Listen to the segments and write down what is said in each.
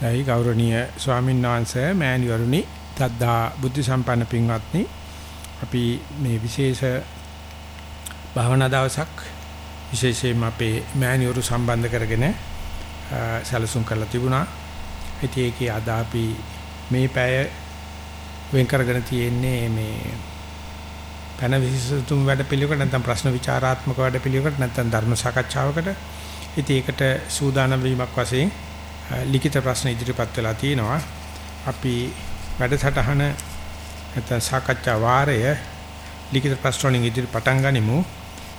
දැයි ගෞරවනීය ස්වාමීන් වහන්සේ මෑණිවරුනි තද්දා බුද්ධ සම්පන්න පින්වත්නි අපි මේ විශේෂ භාවනා දවසක් විශේෂයෙන්ම අපේ මෑණිවරු සම්බන්ධ කරගෙන සැලසුම් කරලා තිබුණා. ඉතින් ඒකේ අද අපි මේ පැය වෙන් කරගෙන තියෙන්නේ මේ පැන විශේෂතුම් වැඩ පිළිවෙලකට නැත්නම් ප්‍රශ්න විචාරාත්මක වැඩ පිළිවෙලකට නැත්නම් ධර්ම සාකච්ඡාවකට. ඉතින් ඒකට සූදානම් වීමක් වශයෙන් ලිඛිත ප්‍රශ්න ඉදිරිපත් වෙලා තිනවා. අපි වැඩසටහන නැත්නම් සාකච්ඡා වාරය ලිඛිත ප්‍රශ්න වලින් ඉදිරි පටන් ගනිමු.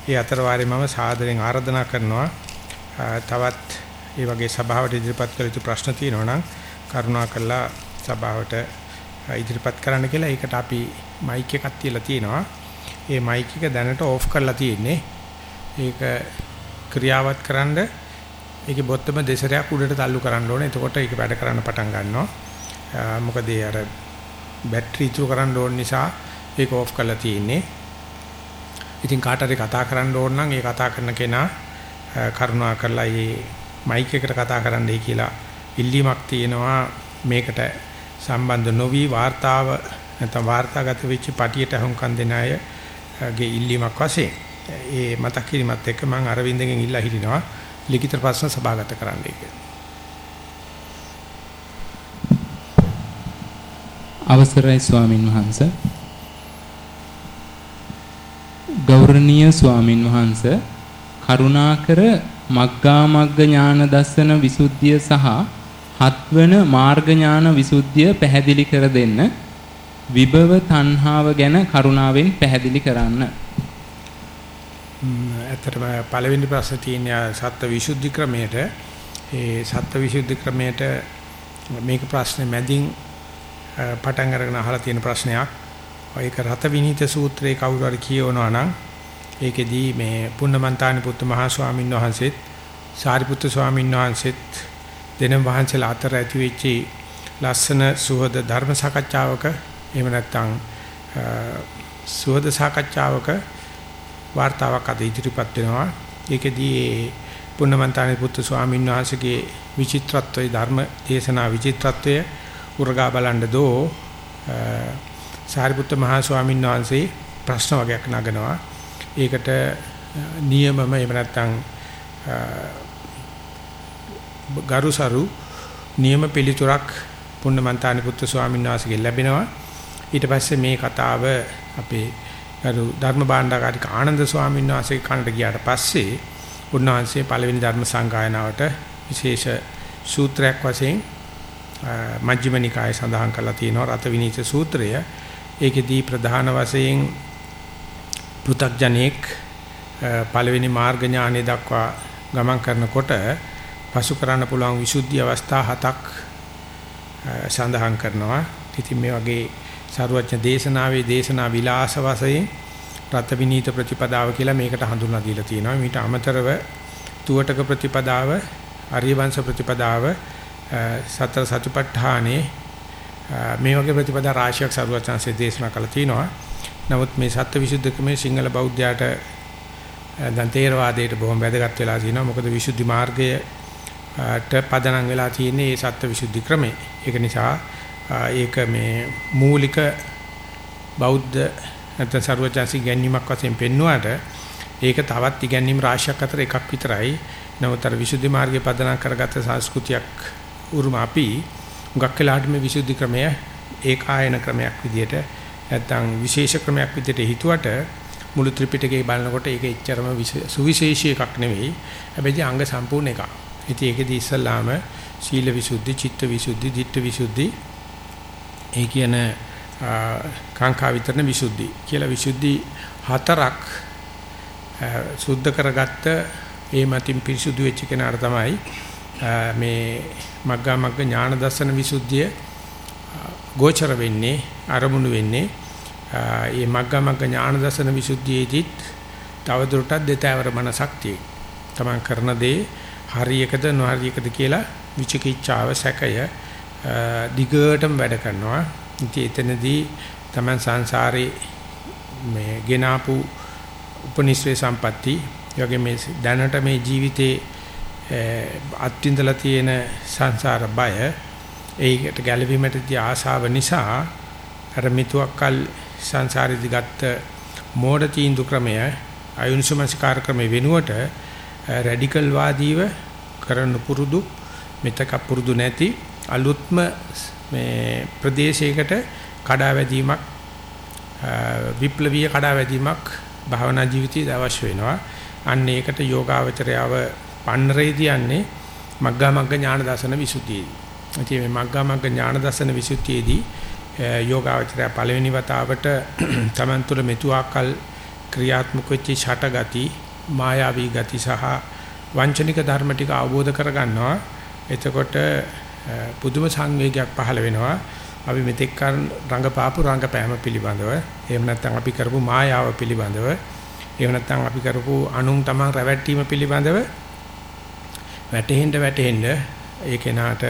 ඒ අතර වාරේ මම සාදරයෙන් ආරාධනා කරනවා තවත් ඒ වගේ සභාවට ඉදිරිපත් කළ යුතු ප්‍රශ්න තියෙනවා නම් කරුණාකරලා සභාවට ඉදිරිපත් කරන්න කියලා. ඒකට අපි මයික් එකක් තියලා තියෙනවා. ඒ මයික් එක දැනට ඕෆ් කරලා තියෙන්නේ. ඒක ක්‍රියාවත් කරන්න ඒකේ බොත්තම දෙසරයක් උඩට තල්ලු කරන්න ඕනේ. එතකොට ඒක වැඩ කරන්න පටන් ගන්නවා. මොකද ඒ අර බැටරි ඉතුරු කරන්න ඕන නිසා ඒක ඕෆ් කරලා තියෙන්නේ. ඉතින් කාට හරි කතා කරන්න ඕන නම් ඒ කතා කරන කෙනා කරුණා කරලා මේ මයික් එකට කතා කරන්නයි කියලා ඉල්ලීමක් තියෙනවා මේකට සම්බන්ධ නොවි වார்த்தාව නැත්නම් වාර්තාගත වෙච්ච පටියට හුම්කම් දෙන අයගේ ඉල්ලීමක් වශයෙන් ඒ මතක් කිරීමත් එක්ක මම අරවින්දගෙන් ඉල්ලා හිටිනවා ලිඛිත ප්‍රශ්න සභාගත කරන්නයි කියලා. අවසරයි ස්වාමින් වහන්ස ගෞරවනීය ස්වාමින් වහන්ස කරුණාකර මග්ගා මග්ග ඥාන දස්සන විසුද්ධිය සහ හත්වන මාර්ග ඥාන විසුද්ධිය පැහැදිලි කර දෙන්න විභව තණ්හාව ගැන කරුණාවෙන් පැහැදිලි කරන්න. ඇත්තටම පළවෙනි ප්‍රශ්නේ තියෙන සත්ත්ව විසුද්ධි ක්‍රමයට ඒ සත්ත්ව විසුද්ධි ක්‍රමයට මේක ප්‍රශ්නේ මැදින් පටන් අරගෙන අහලා තියෙන ප්‍රශ්නයක්. ඒක රත විනීත සූත්‍රයේ කවුරු හරි කියවනවා නම් ඒකෙදී මේ පුන්නමන්තානි පුත්තු මහා ස්වාමීන් වහන්සේත් සාරිපුත්තු ස්වාමීන් වහන්සේත් දෙනම් වහන්සේලා අතර ඇති වෙච්ච ලස්සන සුහද ධර්ම සාකච්ඡාවක එහෙම නැත්නම් සුහද සාකච්ඡාවක වார்த்தාවක් අද ඉදිරිපත් වෙනවා. ඒකෙදී පුන්නමන්තානි පුත්තු ස්වාමීන් වහන්සේගේ විචිත්‍රත්වයේ ධර්ම දේශනා විචිත්‍රත්වය උරගා බලන්න දෝ සාරිපුත්ත මහ ස්වාමීන් වහන්සේ ප්‍රශ්න වගේක් නගනවා. ඒකට නියමම එහෙම නැත්නම් ගරුසරු නියම පිළිතුරක් පුන්නමන්තානි පුත්තු ස්වාමීන් වහන්සේගෙන් ලැබෙනවා. ඊට පස්සේ මේ කතාව අපේ ගරු ධර්ම භාණ්ඩාකාරික ආනන්ද ස්වාමීන් වහන්සේ කනට ගියාට පස්සේ උන්වහන්සේ පළවෙනි ධර්ම සංගායනාවට විශේෂ සූත්‍රයක් වශයෙන් මජ්ක්‍ධිම නිකායේ සඳහන් කරලා තියෙනවා රත විනීත සූත්‍රය. ඒකෙදී ප්‍රධාන වශයෙන් පෘ탁ජනෙක් පළවෙනි මාර්ග ඥානෙ දක්වා ගමන් කරනකොට පසු කරන්න පුළුවන් විසුද්ධි අවස්ථා හතක් සඳහන් කරනවා. ඉතින් මේ වගේ සරුවච්ච දේශනාවේ දේශනා විලාස වශයෙන් රත විනීත ප්‍රතිපදාව කියලා මේකට හඳුන්වා දීලා තියෙනවා. මීට අමතරව තුවටක ප්‍රතිපදාව, ආර්ය වංශ ප්‍රතිපදාව, සතර සතිපට්ඨානේ මේ වගේ ප්‍රතිපදා රාශියක් සරුවච්චන්සේ දේශනා කළා තියෙනවා. නමුත් මේ සත්‍ය විසුද්ධි ක්‍රමයේ සිංහල බෞද්ධයාට දැන් තේරවාදයට බොහොම වැදගත් වෙලා තියෙනවා. මොකද විසුද්ධි මාර්ගයට පදනම් වෙලා තියෙන්නේ මේ සත්‍ය විසුද්ධි ක්‍රමය. ඒක නිසා ඒක මේ මූලික බෞද්ධ නැත්නම් ਸਰවචාසි ගැනීමක් වශයෙන් පෙන්වුවාට ඒක තවත් ඉගැන්වීම් රාශියක් අතර එකක් විතරයි. නමුත් අර විසුද්ධි මාර්ගයේ පදනම් කරගත්ත සංස්කෘතියක් උරුම අපි උගක් වෙලාට මේ විසුද්ධි ක්‍රමය ඒකායන ක්‍රමයක් විදිහට නැත්නම් විශේෂ ක්‍රමයක් විදිහට හිතුවට මුළු ත්‍රිපිටකේ බලනකොට ඒක එච්චරම සුවිශේෂී එකක් නෙවෙයි. හැබැයි අංග සම්පූර්ණ එකක්. ඉතින් ඒකෙදි ඉස්සල්ලාම සීල විසුද්ධි, චිත්ත විසුද්ධි, ධිට්ඨ විසුද්ධි ඒ කියන කාංකා විතරන විසුද්ධි කියලා විසුද්ධි හතරක් සුද්ධ කරගත්ත ඒ මතින් පිරිසුදු වෙච්ච කෙනාට තමයි මේ මග්ගා මග්ග ඥාන දර්ශන විසුද්ධිය ගෝචර වෙන්නේ අරමුණු වෙන්නේ මේ මග්ගා මග්ග ඥාන දර්ශන විසුද්ධියේදීත් තවදුරටත් දෙතෑවර මනසක් තියෙයි. තමන් කරන දේ හරියකද නොහරියකද කියලා විචිකිච්ඡාව සැකය දිගටම වැඩ කරනවා. ඉතින් එතනදී තමන් සංසාරේ මේ ගෙනාපු උපනිශ්‍රේ සම්පatti යෝගේ මේ දැනට මේ ජීවිතේ අත්විඳලා තියෙන සංසාර බය ඒකට ගැළවීමටදී ආශාව නිසා අර මිතුවක්කල් සංසාරෙදි ගත්ත මෝඩ තීන්දුව ක්‍රමය අයුනිසමස්කාර ක්‍රමය වෙනුවට රැඩිකල් වාදීව කරන්න පුරුදු මෙතක පුරුදු නැති අලුත්ම මේ ප්‍රදේශයකට කඩාවැදීමක් විප්ලවීය කඩාවැදීමක් භාවනා ජීවිතයේ අවශ්‍ය වෙනවා. අන්න ඒකට යෝගාවචරයව පන්නරේ දියන්නේ මග්ගා මග්ග ඥාන දර්ශන විසුද්ධියේදී. ඉතින් මේ මග්ගා මග්ග ඥාන දර්ශන විසුද්ධියේදී යෝගාවචරය පළවෙනි වතාවට තමන් තුළ මෙතුආකල් ක්‍රියාත්මක වෙච්ච ඡටගති මායාවී ගති සහ වංචනික ධර්ම ටික අවබෝධ කරගන්නවා. එතකොට පුදුම සංවේගයක් පහළ වෙනවා. අපි මෙතෙක් කර රංගපාපු රංගපෑම පිළිබඳව එහෙම නැත්නම් අපි කරපු මායාව පිළිබඳව එහෙම නැත්නම් අපි කරපු අනුන් තමන් රැවැට්ටීම පිළිබඳව වැටෙහෙන්න වැටෙහෙන්න ඒ කෙනාට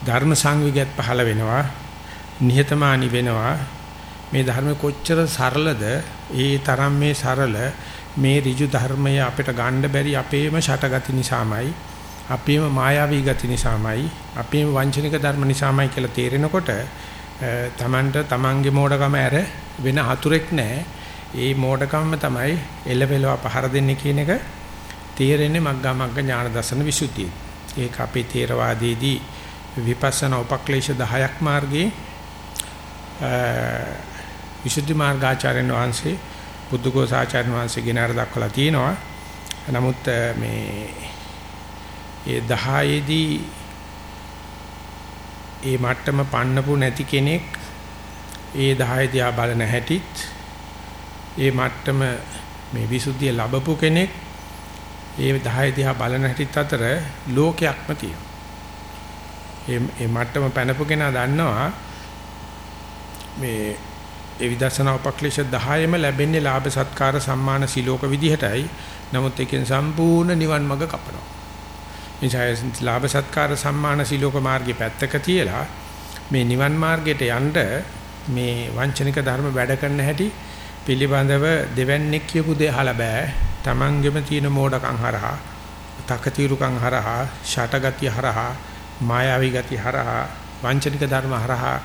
ධර්ම සංවිගයත් පහළ වෙනවා නිහතමානි වෙනවා මේ ධර්ම කොච්චර සරලද ඒ තරම් මේ සරල මේ ඍජු ධර්මය අපිට ගන්න බැරි අපේම ෂටගති නිසාමයි අපේම මායාවී ගති නිසාමයි අපේම වංචනික ධර්ම නිසාමයි කියලා තේරෙනකොට තමන්ට තමන්ගේ මෝඩකම ඇර වෙන හතුරෙක් නැහැ. ඒ මෝඩකම තමයි එළවෙලව පහර දෙන්නේ කියන එක තේරෙන්නේ මග්ගා මග්ග ඥාන දර්ශන විසුද්ධිය. ඒක අපේ තේරවාදයේදී විපස්සනා උපක්ලේශ 10ක් මාර්ගයේ විසුද්ධි මාර්ගාචාර්යන් වහන්සේ බුද්ධඝෝසාචාර්යන් වහන්සේ ගෙනාර දක්වලා තියෙනවා. නමුත් මේ ඒ 10 දී ඒ මට්ටම පන්නපු නැති කෙනෙක් ඒ 10 දිහා බලන හැටිත් ඒ මට්ටම මේ විසුද්ධිය ලැබපු කෙනෙක් ඒ 10 දිහා බලන හැටිත් අතර ලෝකයක්ම තියෙනවා. ඒ ඒ මට්ටම පැනපු කෙනා දන්නවා මේ ඒ විදර්ශනා උපක්ලේශ 10ෙම ලැබෙන්නේ ලාභ සත්කාර සම්මාන සිලෝක විදිහටයි. නමුත් ඒකෙන් සම්පූර්ණ නිවන් මඟ කපනවා. එනිසා ලාභ සත්කාර සම්මාන සිලෝක මාර්ගේ පැත්තක තියලා මේ නිවන් මාර්ගයට යන්න මේ වංචනික ධර්ම වැඩ කරන හැටි පිළිබඳව දෙවන්නේක් කියපු දේ අහලා බෑ. Tamanගෙම තියෙන මෝඩකම් හරහා, තකතිරුකම් හරහා, ෂටගතිය හරහා, මායාවී ගතිය හරහා, වංචනික ධර්ම හරහා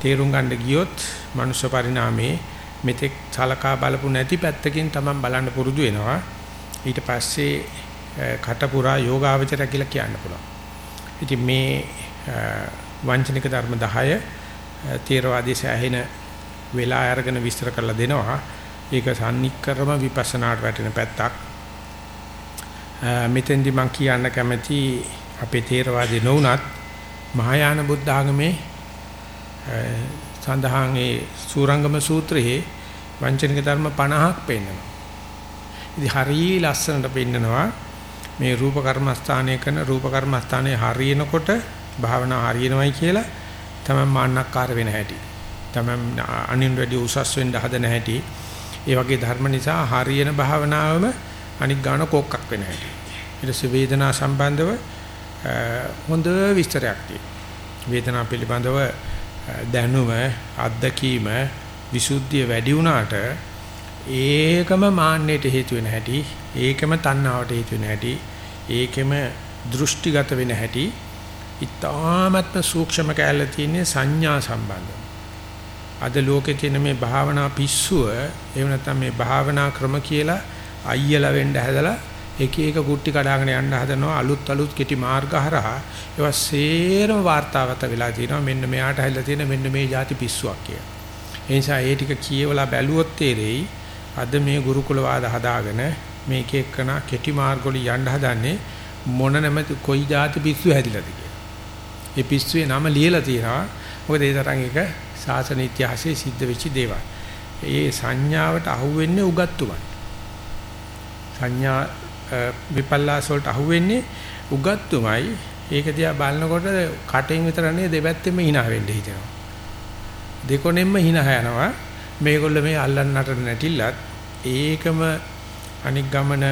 තේරුම් ගන්න ගියොත් මනුෂ්‍ය පරිණාමයේ මෙතෙක් සලකා බලපු නැති පැත්තකින් Taman බලන්න පුරුදු වෙනවා. ඊට පස්සේ කටපුරා යෝගාවචර කියලා කියන්න පුළුවන්. ඉතින් මේ වංචනික ධර්ම 10 තේරවාදී සෑහෙන වෙලා අරගෙන විස්තර කරලා දෙනවා. ඒක සම්නික්කරම විපස්සනාට වැටෙන පැත්තක්. මෙතෙන්දි මම කියන්න කැමති අපේ තේරවාදී නොඋනත් මහායාන බුද්ධ ආගමේ සඳහන් ඒ සූරංගම සූත්‍රයේ වංචනික ධර්ම 50ක් පෙන්නනවා. ඉතින් හරිය ලස්සනට පෙන්නනවා මේ රූප කර්මස්ථානය කරන රූප කර්මස්ථානයේ හරියනකොට භාවනා හරියනවයි කියලා තමයි මාන්නක්කාර වෙන හැටි. තමයි අනින් වැඩි උසස් වෙන්න හදන හැටි. ඒ වගේ ධර්ම නිසා හරියන භාවනාවම අනික් ගාන කොක්කක් වෙන හැටි. ඊට පස්සේ වේදනා සම්බන්ධව හොඳ විස්තරයක් තියෙනවා. වේදනා පිළිබඳව දැනුම අත්දැකීම විසුද්ධිය වැඩි වුණාට ඒකම මාන්නයට හේතු වෙන හැටි ඒකම තණ්හාවට හේතු වෙන හැටි, ඒකෙම දෘෂ්ටිගත වෙන හැටි, ඊ타මත්ම සූක්ෂම කැලල තියෙන සංඥා සම්බන්ධ. අද ලෝකේ තියෙන මේ භාවනා පිස්සුව, එහෙම නැත්නම් මේ භාවනා ක්‍රම කියලා අයියලා වෙන්න හැදලා එක එක කුට්ටි කඩාගෙන යන්න හදනවා අලුත් අලුත් කෙටි මාර්ග හරහා ඒවා සේරම වார்த்தාවත වෙලා තියෙනවා මෙන්න මෙයාට හැදලා තියෙන මෙන්න මේ ಜಾති පිස්සුවක් කියලා. ඒ නිසා ඒ ටික කියවලා බැලුවොත් තේරෙයි අද මේ ගුරුකුල වාද හදාගෙන මේක එක්කන කෙටි මාර්ගවල යන්න හදන්නේ මොන නැමැති කොයි જાති පිස්සු හැදිලාද කියලා. ඒ පිස්සුවේ නම ලියලා තියෙනවා. මොකද ඒ තරම් එක සාසන ඉතිහාසයේ සිද්ධ වෙච්ච දේවල්. ඒ සංඥාවට අහුවෙන්නේ උගත්තුමයි. සංඥා විපල්ලාස වලට අහුවෙන්නේ උගත්තුමයි. ඒක දිහා බලනකොට කටෙන් විතරනේ දෙපැත්තෙම hina වෙන්න හිතෙනවා. දෙකොණෙන්ම hina යනවා. මේගොල්ල මේ අල්ලන්නට නැටිල්ලත් ඒකම අනික් ගමන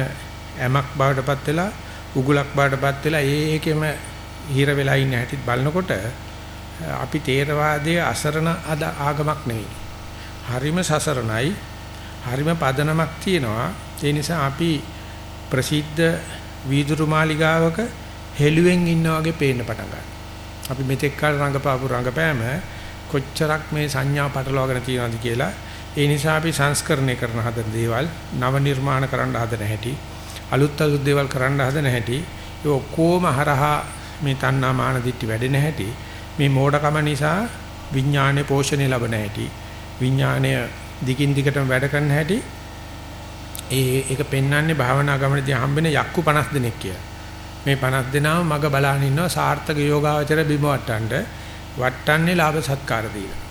ඇමක් බවටපත් වෙලා උගුලක් බවටපත් වෙලා ඒකෙම හිර වෙලා ඉන්න හැටි බලනකොට අපි තේරවාදයේ අසරණ ආගමක් නෙවෙයි. හරිම සසරණයි. හරිම පදනමක් තියෙනවා. ඒ නිසා අපි ප්‍රසිද්ධ වීදුරු මාලිගාවක හෙළුවෙන් ඉන්නා වගේ පේන්න පටන් ගන්නවා. අපි මෙතෙක් කල රංගපාපු රංගපෑම කොච්චරක් මේ සංඥා පටලවාගෙන තියෙනවද කියලා ඒ නිසා අපි සංස්කරණය කරන හදන දේවල් නව නිර්මාණ කරන්න හදන හැටි අලුත් අලුත් දේවල් කරන්න හදන හැටි ඒ ඔක්කොම හරහා මේ තණ්හා මාන දිට්ටි වැඩෙන හැටි මේ මෝඩකම නිසා විඥානයේ පෝෂණය ලැබෙන හැටි විඥානය දිගින් දිගටම වැඩ කරන හැටි ඒ ඒක පෙන්වන්නේ භාවනා ගමනදී හම්බෙන යක්කු 50 දෙනෙක් කියලා. මේ 50 දෙනාම මග බලාගෙන ඉන්නවා සාර්ථක යෝගාවචර බිම වට්ටන්න වට්ටන්නේ ලාභ සත්කාර දීලා.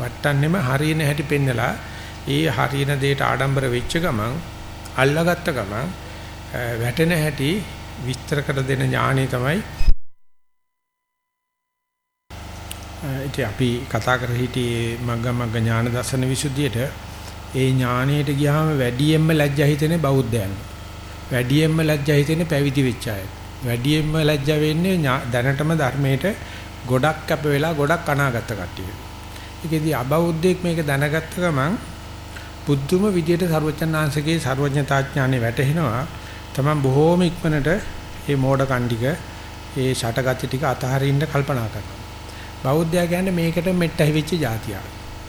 වට්ටන්නෙම හරියන හැටි පෙන්නලා ඒ හරියන දෙයට ආඩම්බර වෙච්ච ගමන් අල්ලාගත්ත ගමන් වැටෙන හැටි විස්තර කර දෙන ඥාණය තමයි ඉතින් අපි කතා කර හිටියේ මග්ගමග්ග ඥාන දර්ශන විසුද්ධියට ඒ ඥාණයට ගියාම වැඩියෙන්ම ලැජ්ජා හිතෙන්නේ බෞද්ධයන්. වැඩියෙන්ම ලැජ්ජා හිතෙන්නේ පැවිදි වෙච්ච අය. වැඩියෙන්ම ලැජ්ජා වෙන්නේ දැනටම ධර්මයට ගොඩක් කැප වෙලා ගොඩක් අනාගත කට්ටිය. ඒකෙදී අබෞද්ධයෙක් මේක දැනගත්ත ගමන් බුද්ධුම විදියට ਸਰවචන්නාංශගේ ਸਰවඥතාඥානෙ වැටහෙනවා. තමන් බොහෝම ඉක්මනට මේ මෝඩ කණ්ඩික, මේ ෂටගති ටික අතහරින්න කල්පනා කරනවා. බෞද්ධයා කියන්නේ මේකට මෙට්ට හිවිච්ච જાතියක්.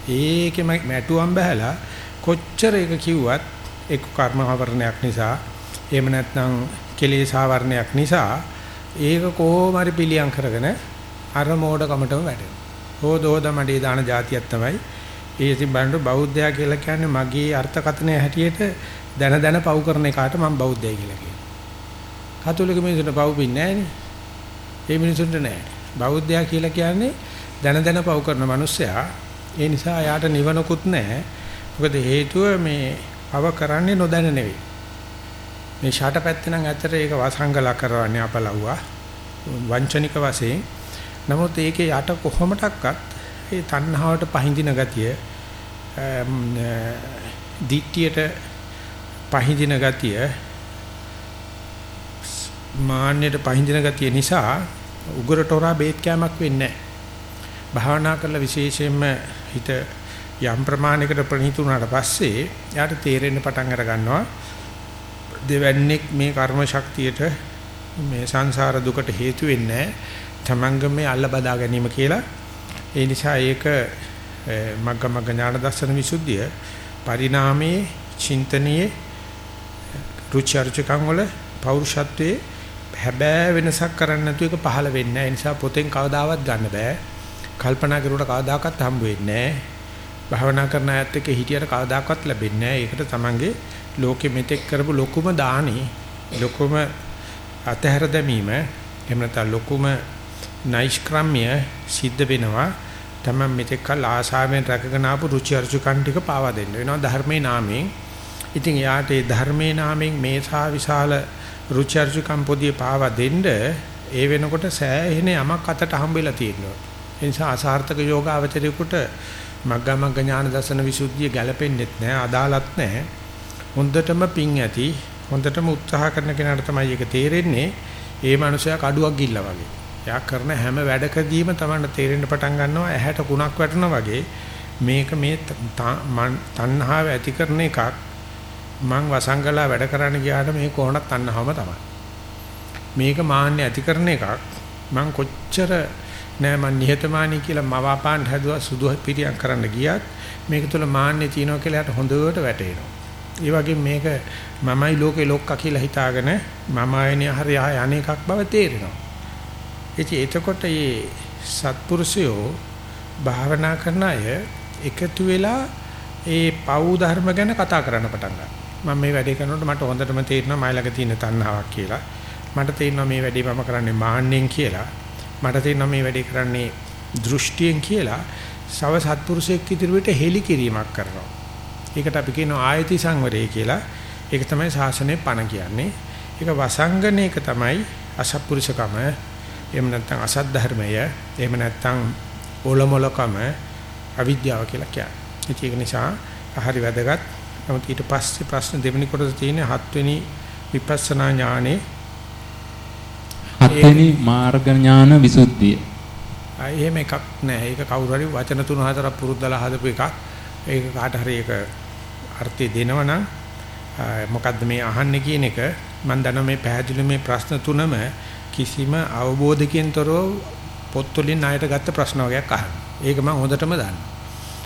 ඒකෙම මැටුවම් බහැලා කොච්චර එක කිව්වත් එක් කර්මවර්ණයක් නිසා එහෙම නැත්නම් කෙලෙසාවර්ණයක් නිසා ඒක කොහොම හරි පිළියම් කරගෙන අර මෝඩකමටම වැටෙනවා. හොදෝද මඩේ දාන જાතියක් තමයි. ඒ ඉතින් බලන්න බෞද්ධයා කියලා කියන්නේ මගේ අර්ථකථනය හැටියට දන දන පව් කරන එකට මම බෞද්ධයයි කියලා කියනවා. කතෝලික මිනිස්සුන්ට පව් පින්නේ නැහනේ. ඒ මිනිස්සුන්ට නැහැ. බෞද්ධයා කියලා කියන්නේ දන දන පව් කරන මිනිස්සයා. ඒ නිසා යාට නිවනකුත් නැහැ. මොකද හේතුව මේ පව කරන්නේ නොදැන නෙවෙයි. මේ ෂාට පැත්තේ නම් ඇත්තට ඒක වසංගල කරවන්නේ අපලව්වා. වංචනික වශයෙන්. නමුත් ඒකේ යට කොහොමඩක්වත් ඒ තණ්හාවට පහඳින ගතිය දිට්ඨියට පහඳින ගතිය මාන්නයට පහඳින ගතිය නිසා උගරට හොරා බේත් කැමක් වෙන්නේ නැහැ. භාවනා කරලා විශේෂයෙන්ම හිත යම් ප්‍රමාණයකට ප්‍රණීත වුණාට පස්සේ යාට තේරෙන්න පටන් අර ගන්නවා දෙවන්නේක් මේ කර්ම ශක්තියට මේ සංසාර දුකට හේතු වෙන්නේ තමංගම මේ අල්ල බදා ගැනීම කියලා ඒ නිසා ඒක මග්ගමග්ග ඥාන දර්ශන විසුද්ධිය පරිණාමයේ චින්තනයේ රුචි අරුචිකම් වල පෞරුෂත්වයේ හැබෑ වෙනසක් කරන්න නැතුව ඒක පහළ වෙන්නේ නැහැ. ඒ නිසා පොතෙන් කවදාවත් ගන්න බෑ. කල්පනා කරුවට කවදාකවත් හම්බ වෙන්නේ නැහැ. භවනා කරන අයත් එක්ක හිටියට කවදාකවත් ලැබෙන්නේ නැහැ. ඒකට තමන්ගේ ලෝකෙ මෙතෙක් කරපු ලොකුම දානි ලොකුම අතහැර දැමීම එහෙම නැත්නම් ලොකුම නයිෂ්ක්‍රම්‍ය සිද්ධ වෙනවා. තමන් මෙතෙක් කල් ආශාවෙන් රැකගෙන ආපු රුචි අරුචිකන් ටික පාවා දෙන්න වෙනවා ධර්මයේ නාමයෙන්. ඉතින් යාට ඒ ධර්මයේ නාමයෙන් මේ සා විශාල රුචි අරුචිකම් පොදිය පාවා දෙන්න ඒ වෙනකොට සෑහෙන යමක් අතට හම්බෙලා තියෙනවා. ඒ නිසා අසාර්ථක යෝගාවචරයකට මග්ගමග්ග ඥාන දර්ශන විසුද්ධිය ගැලපෙන්නෙත් නැහැ, අදාළත් නැහැ. හොඳටම පිං ඇති, හොඳටම උත්සාහ කරන කෙනාට තමයි ඒක තේරෙන්නේ. ඒ මනුස්සයා කඩුවක් ගිල්ලා වගේ. එයා කරන හැම වැඩකදීම තමයි තේරෙන්න පටන් ගන්නවා ඇහැට කුණක් වැටෙනා වගේ මේක මේ තණ්හාව ඇති කරන එකක් මං වසංගලා වැඩ කරන්න ගියාට මේ කොහොමද තණ්හාවම තමයි. මේක මාන්නේ ඇති කරන එකක් මං කොච්චර නෑ මං නිහතමානී කියලා මවාපාන්න හැදුවා සුදු පිටියක් කරන්න ගියත් මේක තුල මාන්නේ තියෙනවා කියලා යට හොඳට වැටෙනවා. ඒ වගේ මේක මමයි ලෝකේ ලොක්කා කියලා හිතාගෙන මම ආයනේ හරි අනේකක් බව තේරෙනවා. ඉතින් එතකොට මේ සත්පුරුෂයෝ භාවනා කරන අය එකතු වෙලා ඒ පව් ධර්ම ගැන කතා කරන්න පටන් ගන්නවා. මම මේ වැඩේ කරනකොට මට හොඳටම තේරෙනවා මයි ළඟ තියෙන තණ්හාවක් කියලා. මට තේරෙනවා මේ වැඩේ මම කරන්නේ මාන්නෙන් කියලා. මට තේරෙනවා මේ වැඩේ කරන්නේ දෘෂ්ටියෙන් කියලා. සව සත්පුරුෂයෙක් ඉදිරියට හෙලි කිරීමක් කරනවා. ඒකට අපි කියනවා ආයති සංවරය කියලා. ඒක තමයි ශාසනයේ පණ කියන්නේ. ඒක වසංගනේක තමයි අසත්පුරුෂකම. එහෙම නැත්නම් අසත් ධර්මය. එහෙම නැත්නම් ඕලොමලකම අවිද්‍යාව කියලා කියන්නේ. ඒක නිසා හරි වැදගත් නමුත් ඊට පස්සේ ප්‍රශ්න දෙවෙනි කොටස තියෙන්නේ හත්වෙනි විපස්සනා ඥානේ හත්වෙනි මාර්ග ඥාන විසුද්ධිය. එහෙම එකක් නෑ. ඒක කවුරු හරි වචන තුන හතරක් පුරුද්දලා හදපු එකක්. ඒක කාට හරි ඒක අර්ථය දෙනවනම් මොකද්ද මේ අහන්නේ කියන එක මම දන්නවා මේ පැහැදිලි මේ ප්‍රශ්න තුනම කිසිම අවබෝධකින් තොරව පොත් වලින් ණයට ගත්ත ප්‍රශ්න වගේක් අහනවා. ඒක මම හොඳටම දන්නවා.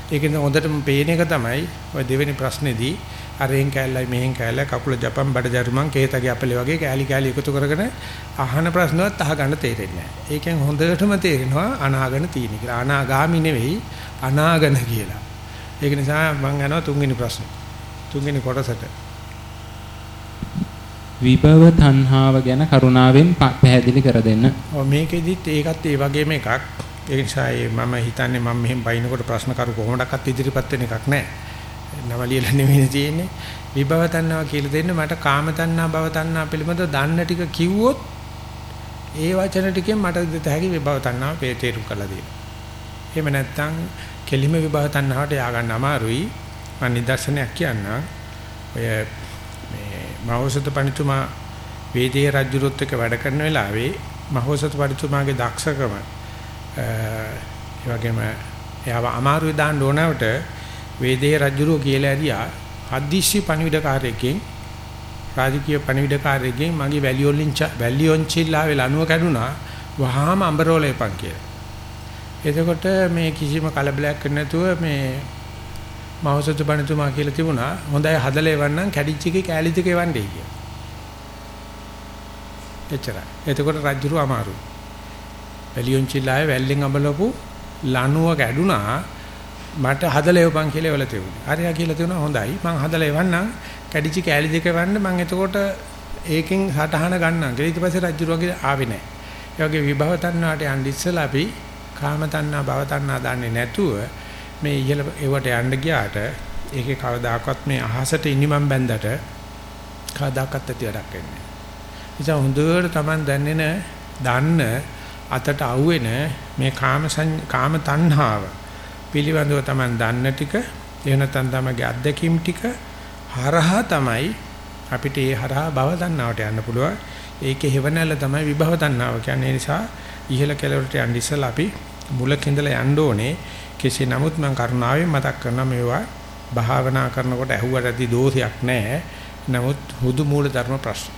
ඒකෙන් හොඳටම පේන එක තමයි ඔය දෙවෙනි ප්‍රශ්නේදී අරෙන් කෑල්ලයි මෙහෙන් කෑල්ලයි කකුල ජපන් බඩ ජරුමන් කේතගේ අපලේ වගේ කෑලි කෑලි එකතු කරගෙන අහන ප්‍රශ්නවත් අහගන්න තේරෙන්නේ නැහැ. ඒකෙන් හොඳටම තේරෙනවා අනාගන තියෙන කියලා. අනාගාමි නෙවෙයි අනාගන කියලා. ඒක නිසා මම යනවා තුන්වෙනි ප්‍රශ්නේ. තුන්වෙනි කොටසට. විභව තණ්හාව ගැන කරුණාවෙන් පැහැදිලි කර දෙන්න. ඔව් මේකෙදිත් ඒකත් ඒ වගේම එකක්. ඒ නිසා මම හිතන්නේ මම මෙහෙම බයිනකොට ප්‍රශ්න කරු කොහොමඩක්වත් ඉදිරිපත් වෙන එකක් නැහැ. නම ලියලා නෙමෙයි තියෙන්නේ. විභව තණ්හාව කියලා දෙන්න මට කාම තණ්හා භව තණ්හා පිළිබඳව දන්න ටික කිව්වොත් ඒ වචන ටිකෙන් මට දෙත හැකි විභව තණ්හාව තේරුම් කරලා දෙන්න. එහෙම නැත්නම් කෙලිම විභව තණ්හාවට යා ගන්න අමාරුයි. මම නිදර්ශනයක් කියන්නම්. ඔය මේ මහෞෂධ පණිතුමා වේදේ රජුරුත් එක්ක වැඩ කරන වෙලාවේ මහෞෂධ පණිතුමාගේ දක්ෂකම ඒ වගේම එයාව අමාරුවේ දාන්න ඕනවට වේදේ රජුරෝ කියලා ඇරියා හදිස්සි පණිවිඩකාරයෙක්ගෙන් රාජකීය පණිවිඩකාරයෙක්ගෙන් මගේ වැලියොලින් වැලියොන්චිල්ලාවේ ලනුව කැඩුනා වහාම අඹරෝල එපන් කියලා. එතකොට මේ කිසිම කලබලයක් නැතුව මේ මහෞෂධ පණිතුමා කියලා තිබුණා හොඳයි හදලා එවන්නම් කැඩිච්ච එකේ කෑලි ටික එවන්නේ කියලා. එච්චරයි. එතකොට රජුරු අමාරුයි. වැලියොන්චිල්ලාවේ වැල්ලෙන් අඹලපු ලනුව කැඩුනා මට හදලා එවපන් කියලා එවල තිබුණා. හරියා කියලා තිබුණා හොඳයි. මං හදලා එවන්නම් කැඩිච්ච කෑලි දෙක වන්න මං එතකොට ඒකෙන් සටහන ගන්නම් කියලා ඊට පස්සේ රජුරුවගේ ආවේ නැහැ. ඒ වගේ විභව තණ්හාට යන්න ඉස්සලා අපි කාම තණ්හා භව තණ්හා දන්නේ නැතුව මේ ඉහළ ඒවට යන්න ගියාට ඒකේ කවදාකවත් මේ අහසට ඉනි මම් බැන්දට කවදාකවත් ඇති වැඩක් වෙන්නේ නැහැ. නිසා හොඳට Taman දැනෙන දන්න අතට අහුවෙන මේ කාම කාම තණ්හාව පිළිබඳව Taman දන්න ටික එහෙම නැත්නම් තමගේ අත්දැකීම් ටික හරහා තමයි අපිට ඒ හරහා භව තණ්හාවට යන්න පුළුවන්. ඒකේ හේවණල්ල තමයි විභව තණ්හාව කියන්නේ. ඒ නිසා ඉහළ කෙළවරට යන්න ඉස්සලා අපි මුලක ඉඳලා යන්න ඕනේ. කෙසේ නමුත් මම කරුණාවෙන් මතක් කරනවා මේවා භාවනා කරනකොට ඇහුවට ඇති දෝෂයක් නැහැ. නමුත් හුදු මූල ධර්ම ප්‍රශ්න.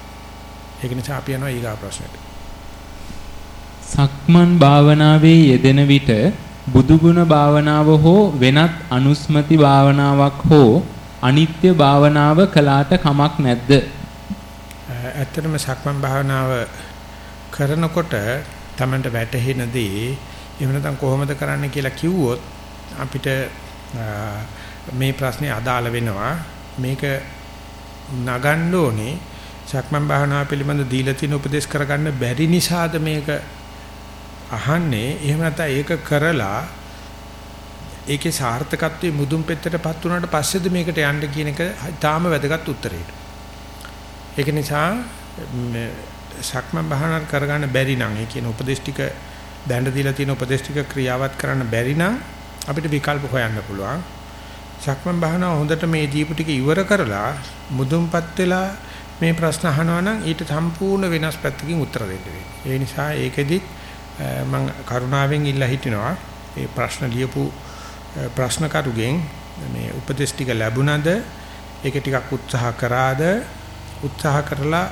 ඒක නිසා අපි යනවා ඊගා ප්‍රශ්නෙට. සක්මන් භාවනාවේ යෙදෙන විට බුදුගුණ භාවනාව හෝ වෙනත් අනුස්මති භාවනාවක් හෝ අනිත්‍ය භාවනාව කළාට කමක් නැද්ද? ඇත්තටම සක්මන් භාවනාව කරනකොට Tamanට වැටහෙන දේ එහෙම නැත්නම් කොහොමද කරන්න කියලා කිව්වොත් අපිට මේ ප්‍රශ්නේ අදාළ වෙනවා. මේක නගන්න ඕනේ. සක්මන් භාවනාව පිළිබඳ දීලා තියෙන උපදේශ කරගන්න බැරි නිසාද මේක අහන්නේ? එහෙම නැත්නම් ඒක කරලා ඒකේ සාර්ථකත්වයේ මුදුන් පෙත්තටපත් වුණාට පස්සේද මේකට යන්න කියන එක තාම වැදගත් උත්තරේට. ඒක නිසා සක්මන් භාවනා කරගන්න බැරි නම් ඒ කියන උපදේශ ටික දැන්න දීලා තියෙන උපදේශ ටික ක්‍රියාවත් කරන්න බැරි නම් අපිට විකල්ප හොයන්න පුළුවන්. සක්මන් භාවනාව හොඳට මේ දීපු ටික ඉවර කරලා මුදුන්පත් වෙලා මේ ප්‍රශ්න අහනවා නම් ඊට සම්පූර්ණ වෙනස් පැත්තකින් උත්තර දෙන්න වෙනවා. ඒ නිසා ඒකෙදිත් මම කරුණාවෙන් ඉල්ලා හිටිනවා ඒ ප්‍රශ්න ලියපු ප්‍රශ්න කරුගෙන් මේ උපදේශ ටික ලැබුණද ඒක ටිකක් උත්සාහ කරාද උත්සාහ කරලා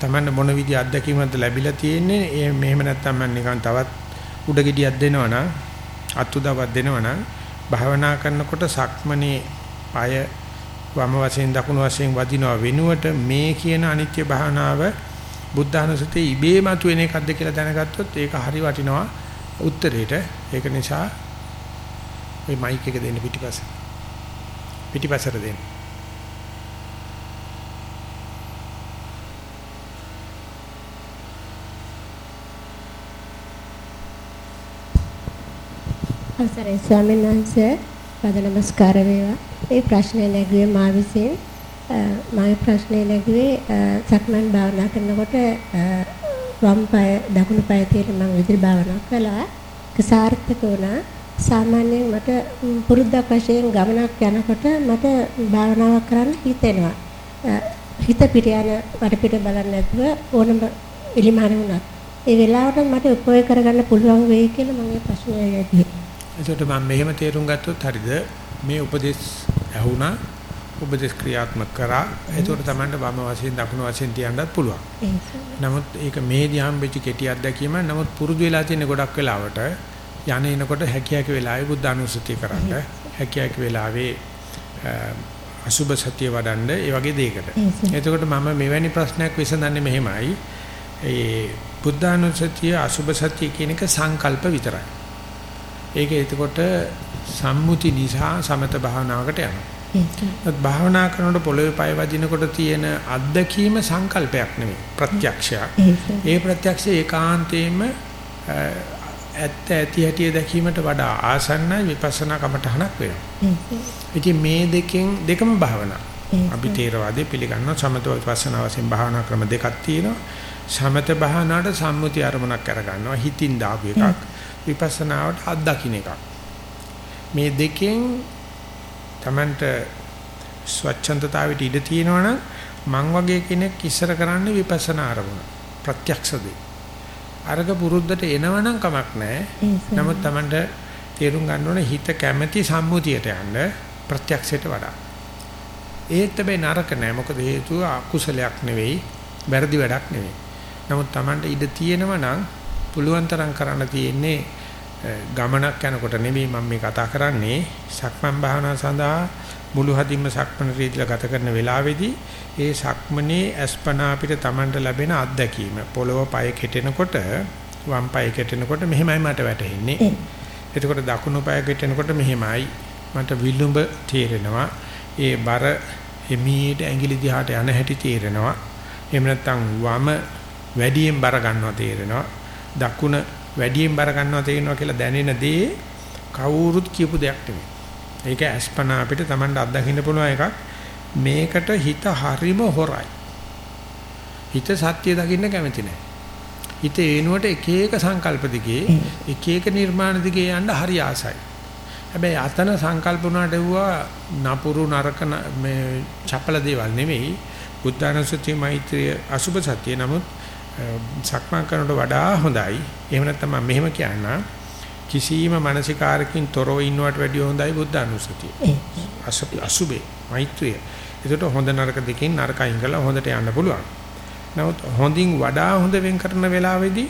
Tamanne මොන විදිහ අත්දැකීමක්ද ලැබිලා තියෙන්නේ ඒ මෙහෙම නැත්නම් මම නිකන් තවත් උඩගෙඩියක් දෙනවනම් අත්උදාවක් දෙනවනම් භාවනා කරනකොට සක්මනේ পায় වම වශයෙන් දකුණු වශයෙන් වදිනවා වෙනුවට මේ කියන අනිත්‍ය භාවනාව බුද්ධානුසතිය ඉබේම තුන එකක්ද කියලා දැනගත්තොත් ඒක හරි වටිනවා උත්තරේට. ඒක නිසා මේ මයික් එක දෙන්න පිටිපස්ස. පිටිපස්සට දෙන්න. අවසරයි ස්වාමීන් වහන්සේ පද නමස්කාර වේවා. මේ ප්‍රශ්නය නැගුවේ මා විසින් මගේ ප්‍රශ්නේ නැගුවේ සක්මන් භාවනා කරනකොට වම් පාය දකුණු පාය තියලා මම විදිහට භාවනා කළා. ඒක සාර්ථක වුණා. සාමාන්‍යයෙන් මට පුරුද්දක් වශයෙන් ගමනක් යනකොට මට භාවනාවක් කරන්න හිතෙනවා. හිත පිට යන වට පිට බලන්නේ නැතුව ඕනම එලිමහන වුණත් ඒ වෙලාවට මට උපයෝග කරගන්න පුළුවන් වෙයි කියලා මම මේ ප්‍රශ්නය යදී. එතකොට මම මෙහෙම තේරුම් ගත්තොත් හරිද මේ උපදේශ ඇහුණා උපදේශ ක්‍රියාත්මක කරා. ඒකට තමයි වම වශයෙන් දකුණු වශයෙන් තියන්නත් පුළුවන්. නමුත් ඒක මේ දිහාම් වෙච්ච කෙටි අත්දැකීම නමුත් පුරුදු වෙලා තියෙන ගොඩක් වෙලාවට යන එනකොට හැකියාක වෙලාවේ බුද්ධ අනුස්සතිය කරන්න හැකියාක වෙලාවේ අසුබ සතිය වඩන්න ඒ වගේ දෙයකට. එතකොට මම මෙවැනි ප්‍රශ්නයක් විසඳන්නේ මෙහෙමයි. ඒ බුද්ධානුස්සතිය අසුබ සතිය කියන එක සංකල්ප විතරයි. ඒක එතකොට සම්මුති නිසා සමත භාවනාවකට යනවා. භාවනා කරනකොට පොළවේ පය වදිනකොට තියෙන අත්දැකීම සංකල්පයක් නෙමෙයි ප්‍රත්‍යක්ෂයක්. ඒ ප්‍රත්‍යක්ෂය ඒකාන්තයෙන්ම ඇත්ත ඇති හැටි දැකීමට වඩා ආසන්න විපස්සනා කමටහනක් වෙනවා. ඉතින් මේ දෙකෙන් දෙකම භාවනා. අපි තේරවාදී පිළිගන්නවා සමත විපස්සනා වශයෙන් භාවනා ක්‍රම දෙකක් තියෙනවා. සමත භාවනාවට සම්මුති අරමුණක් අරගන්නවා හිතින් දාපු එකක්. විපස්සනාවට අත්දකින්න එකක්. මේ දෙකෙන් Tamanට ස්වච්ඡන්දතාවයට ඉඩ තියෙනවනම් මං වගේ කෙනෙක් ඉස්සර කරන්නේ විපස්සනා අරමුණ. ප්‍රත්‍යක්ෂදී. අර්ග පුරුද්දට එනවනම් කමක් නැහැ. නමුත් Tamanට තේරුම් ගන්න ඕනේ හිත කැමැති සම්මුතියට යන්න ප්‍රත්‍යක්ෂයට වඩා. ඒත් හැබැයි නරක නෑ මොකද හේතුව අකුසලයක් නෙවෙයි, වැරදි වැඩක් නෙවෙයි. නමුත් Tamanට ඉඩ තියෙනවා නම් පුළුවන් තරම් කරන්න තියෙන්නේ ගමනක් යනකොට නෙවෙයි මම මේ කතා කරන්නේ. සක්මන් භාවනාව සඳහා මුළු හදින්ම සක්මන රීතිල ගත කරන වෙලාවේදී ඒ සක්මනේ අස්පනා අපිට Tamanට ලැබෙන අත්දැකීම. පොළව පය කෙටෙනකොට වම් පය කෙටෙනකොට මෙහෙමයි මට වැටහෙන්නේ. එතකොට දකුණු පය කෙටෙනකොට මෙහෙමයි මට විලුඹ තේරෙනවා. ඒ බර එමීට ඇඟිලි දිහාට යන හැටි තේරෙනවා. එහෙම නැත්නම් වම වැඩියෙන් බර ගන්නවා තේරෙනවා දකුණ වැඩියෙන් බර ගන්නවා තේරෙනවා කියලා දැනෙන දේ කවුරුත් කියපු දෙයක් නෙමෙයි. ඒක අස්පනා අපිට Tamanට අත්දකින්න පුළුවන් එකක්. මේකට හිත හරිම හොරයි. හිත සත්‍ය දකින්න කැමති නැහැ. හිත ඒනුවට එක එක සංකල්ප දිගේ එක එක නිර්මාණ දිගේ යන්න හරි ආසයි. හැබැයි අතන සංකල්ප වුණාට එවුවා නපුරු නරක මේ චපල දේවල් නෙමෙයි. බුද්ධානුස්සතිය මෛත්‍රිය අසුබ සත්‍ය නමුත් සක්මන් කරනට වඩා හොඳයි. එහෙම නැත්නම් මම මෙහෙම කියන්නම්. කිසියම් මානසිකාරකින් තොරව ඉන්නවට වැඩිය හොඳයි බුද්ධ අනුස්සතිය. අසුබේ මෛත්‍රිය. ඒකට හොඳ නරක දෙකෙන් නරක අයින් කරලා හොඳට යන්න පුළුවන්. නමුත් හොඳින් වඩා හොඳ වෙන් කරන වෙලාවේදී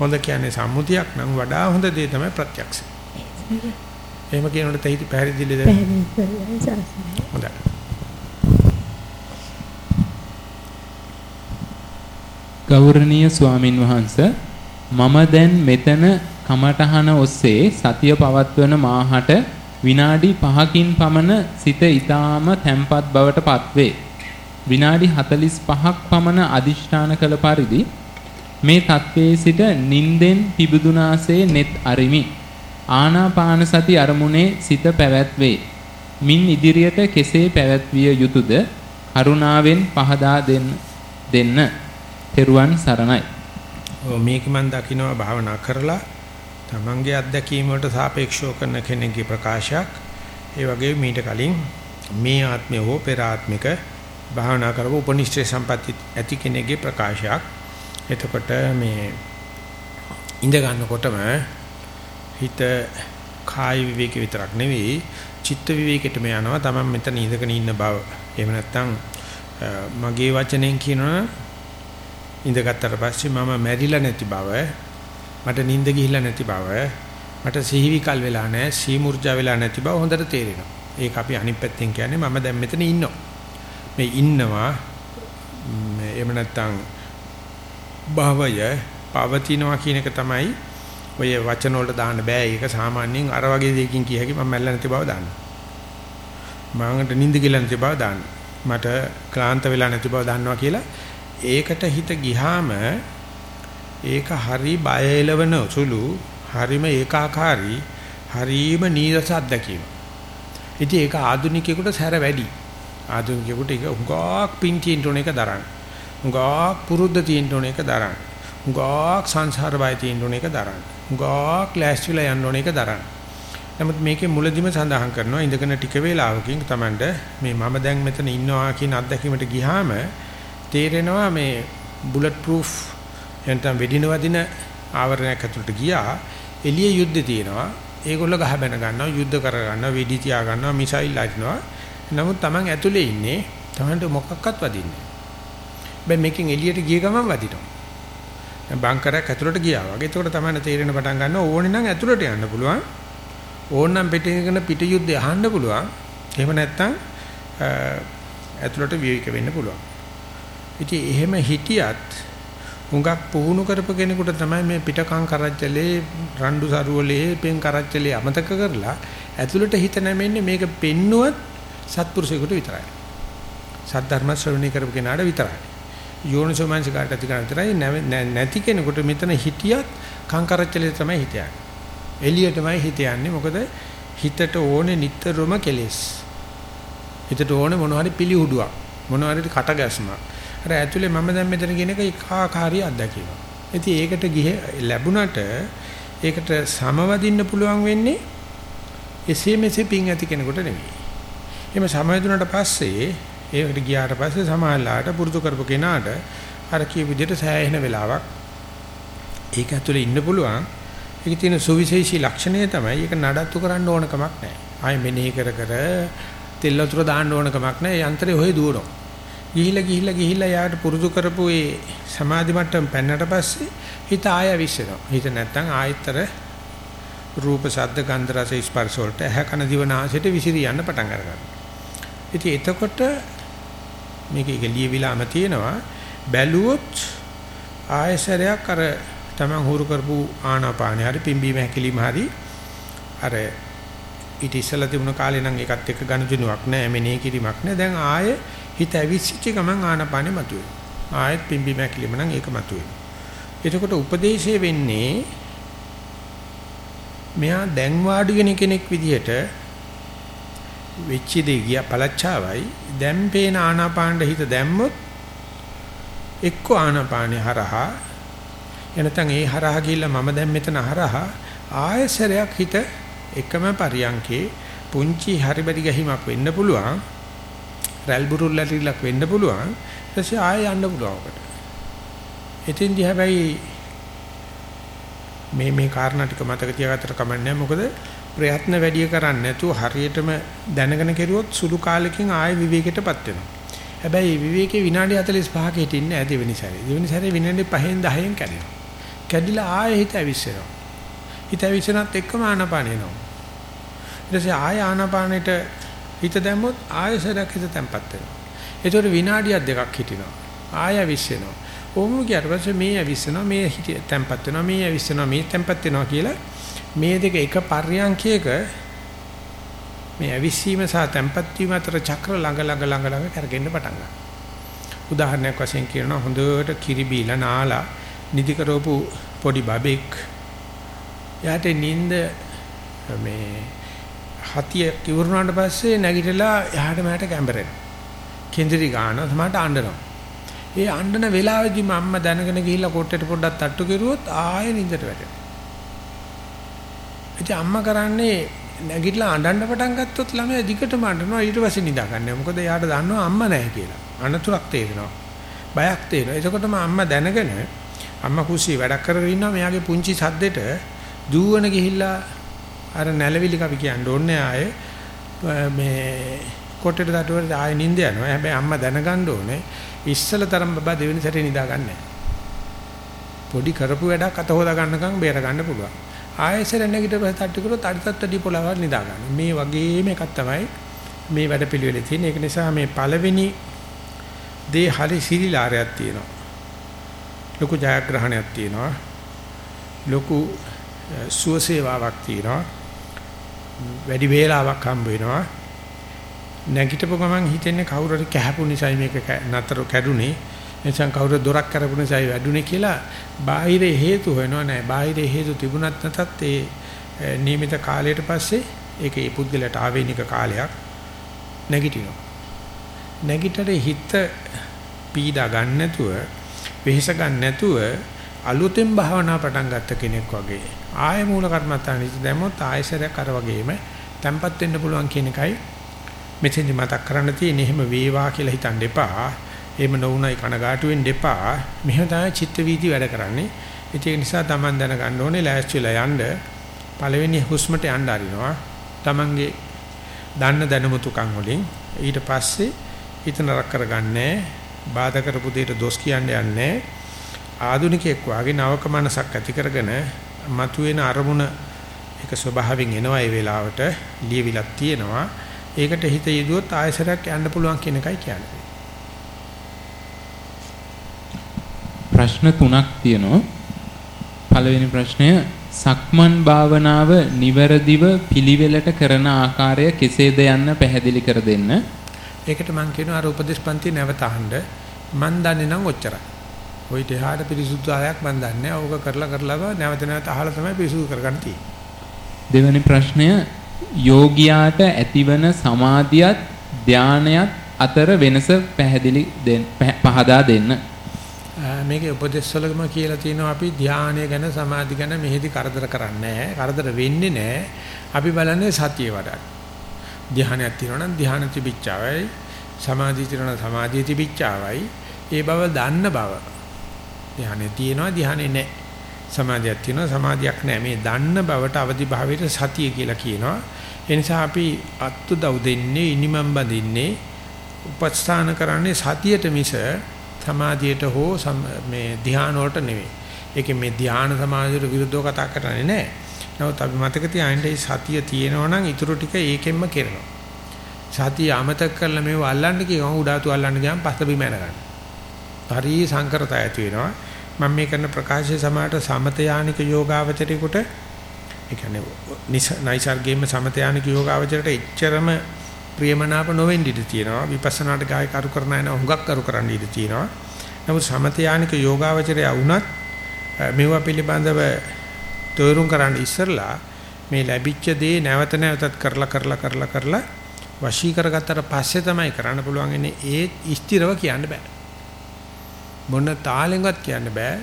හොඳ කියන්නේ සම්මුතියක් නම් වඩා හොඳ දේ තමයි ප්‍රත්‍යක්ෂ. එහෙම කියනකොට තෙහිති පැහැදිලිද? පැහැදිලි. හොඳයි. ගෞරවනීය ස්වාමින් වහන්ස මම දැන් මෙතන කමඨහන ඔස්සේ සතිය පවත්වන මාහට විනාඩි 5කින් පමණ සිත ඊටාම තැම්පත් බවට පත්වේ. විනාඩි 45ක් පමණ අදිෂ්ඨාන කළ පරිදි මේ தત્වේ සිට නින්දෙන් පිබිදුනාසේ net අරිමි. ආනාපාන සති අරමුණේ සිත පැවැත්වේ. මින් ඉදිරියට කෙසේ පැවැත්විය යුතුද? කරුණාවෙන් පහදා දෙන්න. තෙරුවන් සරණයි. ඔව් මේක මම දකින්නවා භාවනා කරලා තමන්ගේ අත්දැකීම් වලට සාපේක්ෂව කරන කෙනෙක්ගේ ප්‍රකාශයක්. ඒ වගේ මීට කලින් මේ ආත්මය හෝ පෙර ආත්මික භාවනා කරපු උපනිෂ්ඨේ සම්පatti ඇති කෙනෙක්ගේ ප්‍රකාශයක්. එතකොට මේ ඉඳ ගන්නකොටම හිත කාය විවේක විතරක් නෙවෙයි චිත්ත විවේකෙටම යනවා. තමන් මෙතන ඉඳගෙන ඉන්න බව. එහෙම නැත්නම් මගේ වචනෙන් කියනවා ඉඳගත්තට පස්සේ මම මැරිලා නැති බව මට නිින්ද ගිහිල්ලා නැති බව මට සිහිවිකල් වෙලා නැහැ සීමුර්ජා වෙලා නැති බව හොඳට තේරෙනවා. ඒක අපි අනිත් පැත්තෙන් කියන්නේ මම දැන් මෙතන ඉන්නවා. මේ ඉන්නවා එහෙම නැත්නම් භවය පවතිනවා කියන එක තමයි ඔය වචන වලට දාන්න බෑ. ඒක සාමාන්‍යයෙන් අර වගේ දෙයකින් කිය හැකි මම මැල්ල නැති බව දාන්න. මමකට නිින්ද ගිහිල්ලා නැති බව දාන්න. මට ක්ලාන්ත වෙලා නැති බව දන්නවා කියලා ඒකට හිත ගිහාම ඒක හරි බය එලවන සුළු හරිම ඒකාකාරී හරිම නීරස අත්දැකීම. ඉතින් ඒක ආදුනිකයෙකුට සැර වැඩි. ආදුනිකයෙකුට ඒක උගාක් පින් තියෙන්න ඕන එක දරන්න. උගාක් පුරුද්ද තියෙන්න ඕන එක දරන්න. උගාක් සංසාර බය තියෙන්න ඕන එක දරන්න. උගාක් ලෑස්තිලා යන්න ඕන එක දරන්න. නමුත් මේකේ මුලදිම සඳහන් කරනවා ඉඳගෙන ටික වේලාවකින් Tamanට මේ මම දැන් මෙතන ඉන්නවා කියන අත්දැකීමට ගියාම තේරෙනවා මේ බුලට් ප්‍රූෆ් එතන වෙඩින වදින ආවරණයක් ඇතුළට ගියා එළිය යුද්ධ තියෙනවා ඒගොල්ලෝ ගහ බැන ගන්නවා යුද්ධ කර ගන්නවා වෙඩි තියා ගන්නවා මිසයිල් අරිනවා නමුත් Taman ඇතුලේ ඉන්නේ Tamanට මොකක්වත් වදින්නේ. බෑ මේකෙන් එළියට ගිය ගමන් වදිනවා. දැන් බංකරයක් ඇතුලට ගියා වගේ. එතකොට තමයි තේරෙන පටන් ගන්න ඕනේ නම් ඇතුලට යන්න පුළුවන්. ඕනනම් පිටින් පිට යුද්ධය අහන්න පුළුවන්. එහෙම නැත්නම් ඇතුලට විවේක වෙන්න පුළුවන්. ඉතින් එහෙම හිටියත් හුඟක් පුහුණු කරපු කෙනෙකුට තමයි මේ පිටකම් කරච්චලේ රණ්ඩු සරුවලේ පෙන් කරච්චලේ අමතක කරලා ඇතුළට හිත නැමෙන්නේ මේක පෙන්නුවත් සත්පුරුෂයෙකුට විතරයි. සද්ධර්ම ශ්‍රවණය කරපු කෙනාට විතරයි. යෝනිසෝමනසිකාට ඇති කරන විතරයි නැති කෙනෙකුට මෙතන හිටියත් කම් කරච්චලේ තමයි හිත යන්නේ. එළියටමයි හිත යන්නේ මොකද හිතට ඕනේ නිතරම කෙලෙස්. හිතට ඕනේ මොනවා හරි පිළිහුඩුවක් මොනවා හරි කටගැස්මක්. අර ඇතුලේ මම දැන් මෙතන කියන එක ඒකාකාරී අත්දැකීම. ඉතින් ඒකට ගිහ ලැබුණට ඒකට සමවදින්න පුළුවන් වෙන්නේ එසේ මෙසේ පිං ඇති කෙනෙකුට නෙවෙයි. එimhe සමවැදුනට පස්සේ ඒකට ගියාට පස්සේ සමාහලාට පුරුදු කරපු කෙනාට අර කිය විදිහට සෑහෙන වෙලාවක් ඒක ඇතුලේ ඉන්න පුළුවන්. ඒකේ තියෙන සුවිශේෂී ලක්ෂණය තමයි ඒක නඩත්තු කරන්න ඕන කමක් නැහැ. ආයෙ මෙනෙහි කර කර තෙල් වතුර දාන්න ඕන කමක් නැහැ. යන්ත්‍රය ඔහෙ දුවනවා. ගිහිලා ගිහිලා ගිහිලා යාට පුරුදු කරපු ඒ සමාධි මට්ටම පෙන්නට පස්සේ හිත ආය විශ්සනවා. හිත නැත්තම් ආයතර රූප ශබ්ද ගන්ධ රස ස්පර්ශ වලට ඇහ කන දිව නාසයට විසිරී යන්න පටන් ගන්නවා. ඉතින් එතකොට මේක ගෙලියවිලාම තියෙනවා බැලුවොත් ආයසරයක් අර තමන් හුරු කරපු ආනාපානය හරි පිම්බීම හැකිලිම හරි අර ඊට ඉස්සලා තිබුණ කාලේ නම් ඒකත් එක්ක ගනුදෙනුවක් නැහැ මෙනේ කිරීමක් නැහැ දැන් ආයේ හිත ඇවිස්සිච්ච ගමන් ආනපානෙ මතුවේ. ආයෙත් පිම්බි මැකිලිම නම් ඒක මතුවේ. එතකොට උපදේශය වෙන්නේ මෙයා දැන් වාඩි වෙන කෙනෙක් විදිහට වෙච්ච දේ ගියා පළච්චාවයි දැන් පේන ආනාපානට හිත දැම්මොත් එක්ක ආනාපානේ හරහා එනතන් ඒ හරහා ගිහිල්ලා මම දැන් මෙතන හරහා ආයසරයක් හිත එකම පරියන්කේ පුංචි හරිබරි ගැහිමක් වෙන්න පුළුවන් රැල් බුරුල් ඇතිලක් වෙන්න පුළුවන්. ඊටසේ ආයෙ යන්න පුළුවන් ඔකට. එතෙන්දී හැබැයි මේ මේ කාරණා ටික මතක තියාගත්තට කමන්නේ මොකද ප්‍රයත්න වැඩි කරන්නේ නැතුව හරියටම දැනගෙන කෙරුවොත් සුළු කාලෙකින් ආයෙ විවේකයටපත් වෙනවා. හැබැයි විවේකේ විනාඩි 45ක හිටින්නේ නැති වෙනි සැරේ. දෙවෙනි සැරේ විනාඩි 5න් 10න් කැඩෙනවා. කැඩිලා ආයෙ හිත ඇවිස්සෙනවා. හිත ඇවිස්සනත් එක්කම ආනපාන එනවා. ඊට පස්සේ ආය ආනපානෙට හිත දැම්මොත් ආයසරයක් හිත තැම්පත් වෙනවා. ඒතකොට විනාඩියක් දෙකක් හිටිනවා. ආය විශ්සෙනවා. ඕම කියට පස්සේ මේ ඇවිස්සෙනවා මේ හිත තැම්පත් වෙනවා මේ ඇවිස්සෙනවා මේ තැම්පත් වෙනවා කියලා මේ දෙක එක පර්යංකයක මේ ඇවිස්සීම සහ තැම්පත් වීම අතර චක්‍ර ළඟ ළඟ ළඟ ළඟ කරගෙන්න පටන් ගන්නවා. උදාහරණයක් වශයෙන් කියනවා හොඳට කිරි බීලා නාලා නිදි කරවපු පොඩි බබෙක් යාට නිින්ද මේ හතිය කිවුරුනාට පස්සේ නැගිටලා එහාට මෙහාට කැම්බරෙනවා. කෙන්දිරි ගන්නවා සමහරට අඬනවා. ඒ අඬන වෙලාවෙදි මම්ම දැනගෙන ගිහිල්ලා කොට්ටේට පොඩ්ඩක් තට්ටු කරුවොත් ආයෙ නිින්දට වැටෙනවා. ඉතින් අම්මා කරන්නේ නැගිටලා අඬන්න පටන් ගත්තොත් ළමයා දිගටම අඬනවා ඊට පස්සේ නිදා ගන්නවා. මොකද එයාට දන්නවා අම්මා නැහැ කියලා. අනතුරක් තේරෙනවා. බයක් තේරෙනවා. එතකොටම අම්මා දැනගෙන අම්මා කුසී වැඩක් කරගෙන ඉන්නවා මෙයාගේ පුංචි සද්දෙට දූවන ගිහිල්ලා අර නැලවිලි කවි කියන්න ඕනේ ආයේ මේ කොටේට දඩුවට ආයෙ නිින්ද යනවා. හැබැයි අම්මා දැනගන්න ඕනේ ඉස්සල තරම් බබා දෙවෙනි සැරේ නිදා ගන්නෑ. පොඩි කරපු වැඩක් අත හොදා ගන්නකම් බේර ගන්න පුළුවන්. ආයෙසර නැගිට පස්සේ තට්ටු කරොත් අඩිතත් වැඩි පොළවල් නිදා ගන්න. මේ වගේම එකක් තමයි මේ වැඩ පිළිවෙලේ තියෙන. ඒක නිසා මේ පළවෙනි දේ හරි සිරිලාරයක් තියෙනවා. ලොකු ජයග්‍රහණයක් තියෙනවා. ලොකු සුවසේවාවක් තියෙනවා. වැඩි වේලාවක් හම්බ වෙනවා. නැගිටපු ගමන් හිතෙන්නේ කවුරු හරි කැහපු නිසායි මේක නතර කැඩුනේ. එනිසා කවුරු දොරක් කරපු නිසායි වැඩුනේ කියලා බාහිර හේතු වෙනව නෑ. බාහිර හේතු තිබුණත් නැතත් ඒ නියමිත කාලයට පස්සේ ඒකේ පුද්ගලයාට ආවේනික කාලයක් නැගිටිනවා. නැගිටට හිත පීඩා ගන්න නැතුව වෙහෙස ගන්න නැතුව අලුතෙන් භාවනා පටන් ගත්ත කෙනෙක් වගේ ආය මූල කර්මත්තාන ඉති දැම්මොත් ආයසරයක් අර වගේම තැම්පත් වෙන්න පුළුවන් කියන එකයි මෙතෙන්දි මතක් කරන්න තියෙන්නේ එහෙම වේවා කියලා හිතන්න එපා. එහෙම නොවුනයි කනගාටු වෙන්න එපා. මෙහෙම තමයි චිත්ත වීදි වැඩ කරන්නේ. ඒක නිසා Taman දැනගන්න ඕනේ ලෑස්තිලා යන්න පළවෙනි හුස්මට යන්න අරිනවා. Tamanගේ දන්න දැනුමුතුකම් වලින් ඊට පස්සේ හිත නරක කරගන්නේ බාධා කරපු දෙයට දොස් කියන්නේ නැහැ. ආධුනිකයෙක් වාගේ නවක මනසක් ඇති කරගෙන මතුවෙන අරමුණ ඒක ස්වභාවයෙන් එනවා ඒ වෙලාවට ලියවිලක් තියෙනවා. ඒකට හිත යෙදුවොත් ආයසරයක් යන්න පුළුවන් කියන එකයි කියන්නේ. ප්‍රශ්න තුනක් තියෙනවා. පළවෙනි ප්‍රශ්නය සක්මන් භාවනාව නිවැරදිව පිළිවෙලට කරන ආකාරය කෙසේද යන්න පැහැදිලි කර දෙන්න. ඒකට මම කියනවා අර උපදේශපන්ති නැවත අහන්න. මන් දන්නේ නම් ඔච්චරයි. ওই දෙහාට පිරිසුදු ආයක් මන් දන්නේ. ඕක කරලා කරලා නැවත නැවත අහලා තමයි පිරිසුදු කරගන්න තියෙන්නේ. දෙවෙනි ප්‍රශ්නය යෝගියාට ඇතිවන සමාධියත් ධානයත් අතර වෙනස පැහැදිලි පහදා දෙන්න. මේකේ උපදේශවලම කියලා තියෙනවා අපි ධානය ගැන සමාධි ගැන මෙහෙදි කරදර කරන්නේ කරදර වෙන්නේ නැහැ. අපි බලන්නේ සතිය වඩා. ධානයක් තියෙනවා නම් ධාන තිබිච්චවයි සමාධිය තියෙනවා සමාධිය තිබිච්චවයි ඒ බව දන්න බව. ධානය තියෙනවා ධානය නැහැ. සමාධියක් තියෙනවා සමාධියක් නැහැ. මේ දන්න බවට අවදි භාවයට සතිය කියලා කියනවා. ඒ නිසා අපි අත්තු දව් දෙන්නේ ඉනිමම් බඳින්නේ උපස්ථාන කරන්නේ සතියට මිස සමාධියට හෝ මේ ධ්‍යාන වලට නෙවෙයි. ඒකේ මේ ධ්‍යාන සමාධියට විරුද්ධව කතා කරන්නේ නැහැ. නමුත් අපි මතක තියාගන්න මේ සතිය තියෙනවා නම් ඊටු ටික ඒකෙන්ම කරනවා. සතිය අමතක කරලා මේව අල්ලන්න කියනවා උඩාතු අල්ලන්න ගියාම පස්ස බිම යනගන්න. හරි සංකරතය ඇති වෙනවා. මම මේ කරන ප්‍රකාශය සමාට සමතයානික යෝගාවචරේකට ඒ කියන්නේ නයිසර්ගයේම සමතයානික යෝගාවචරයට එච්චරම ප්‍රියමනාප නොවෙන්න ඉඩ තියෙනවා. විපස්සනාට ගාය කරු කරන අය හුඟක් කරු කරන්න ඉඩ තියෙනවා. නමුත් සමතයානික යෝගාවචරය වුණත් මේවා පිළිබඳව තෝරුම් කරන්න ඉස්සරලා මේ ලැබිච්ච දේ නැවත නැවතත් කරලා කරලා කරලා කරලා වශී කරගත්තට පස්සේ තමයි කරන්න පුළුවන් ඉන්නේ ඒ ස්ථිරව කියන්න බෑ. මොන තාලෙන්වත් කියන්න බෑ.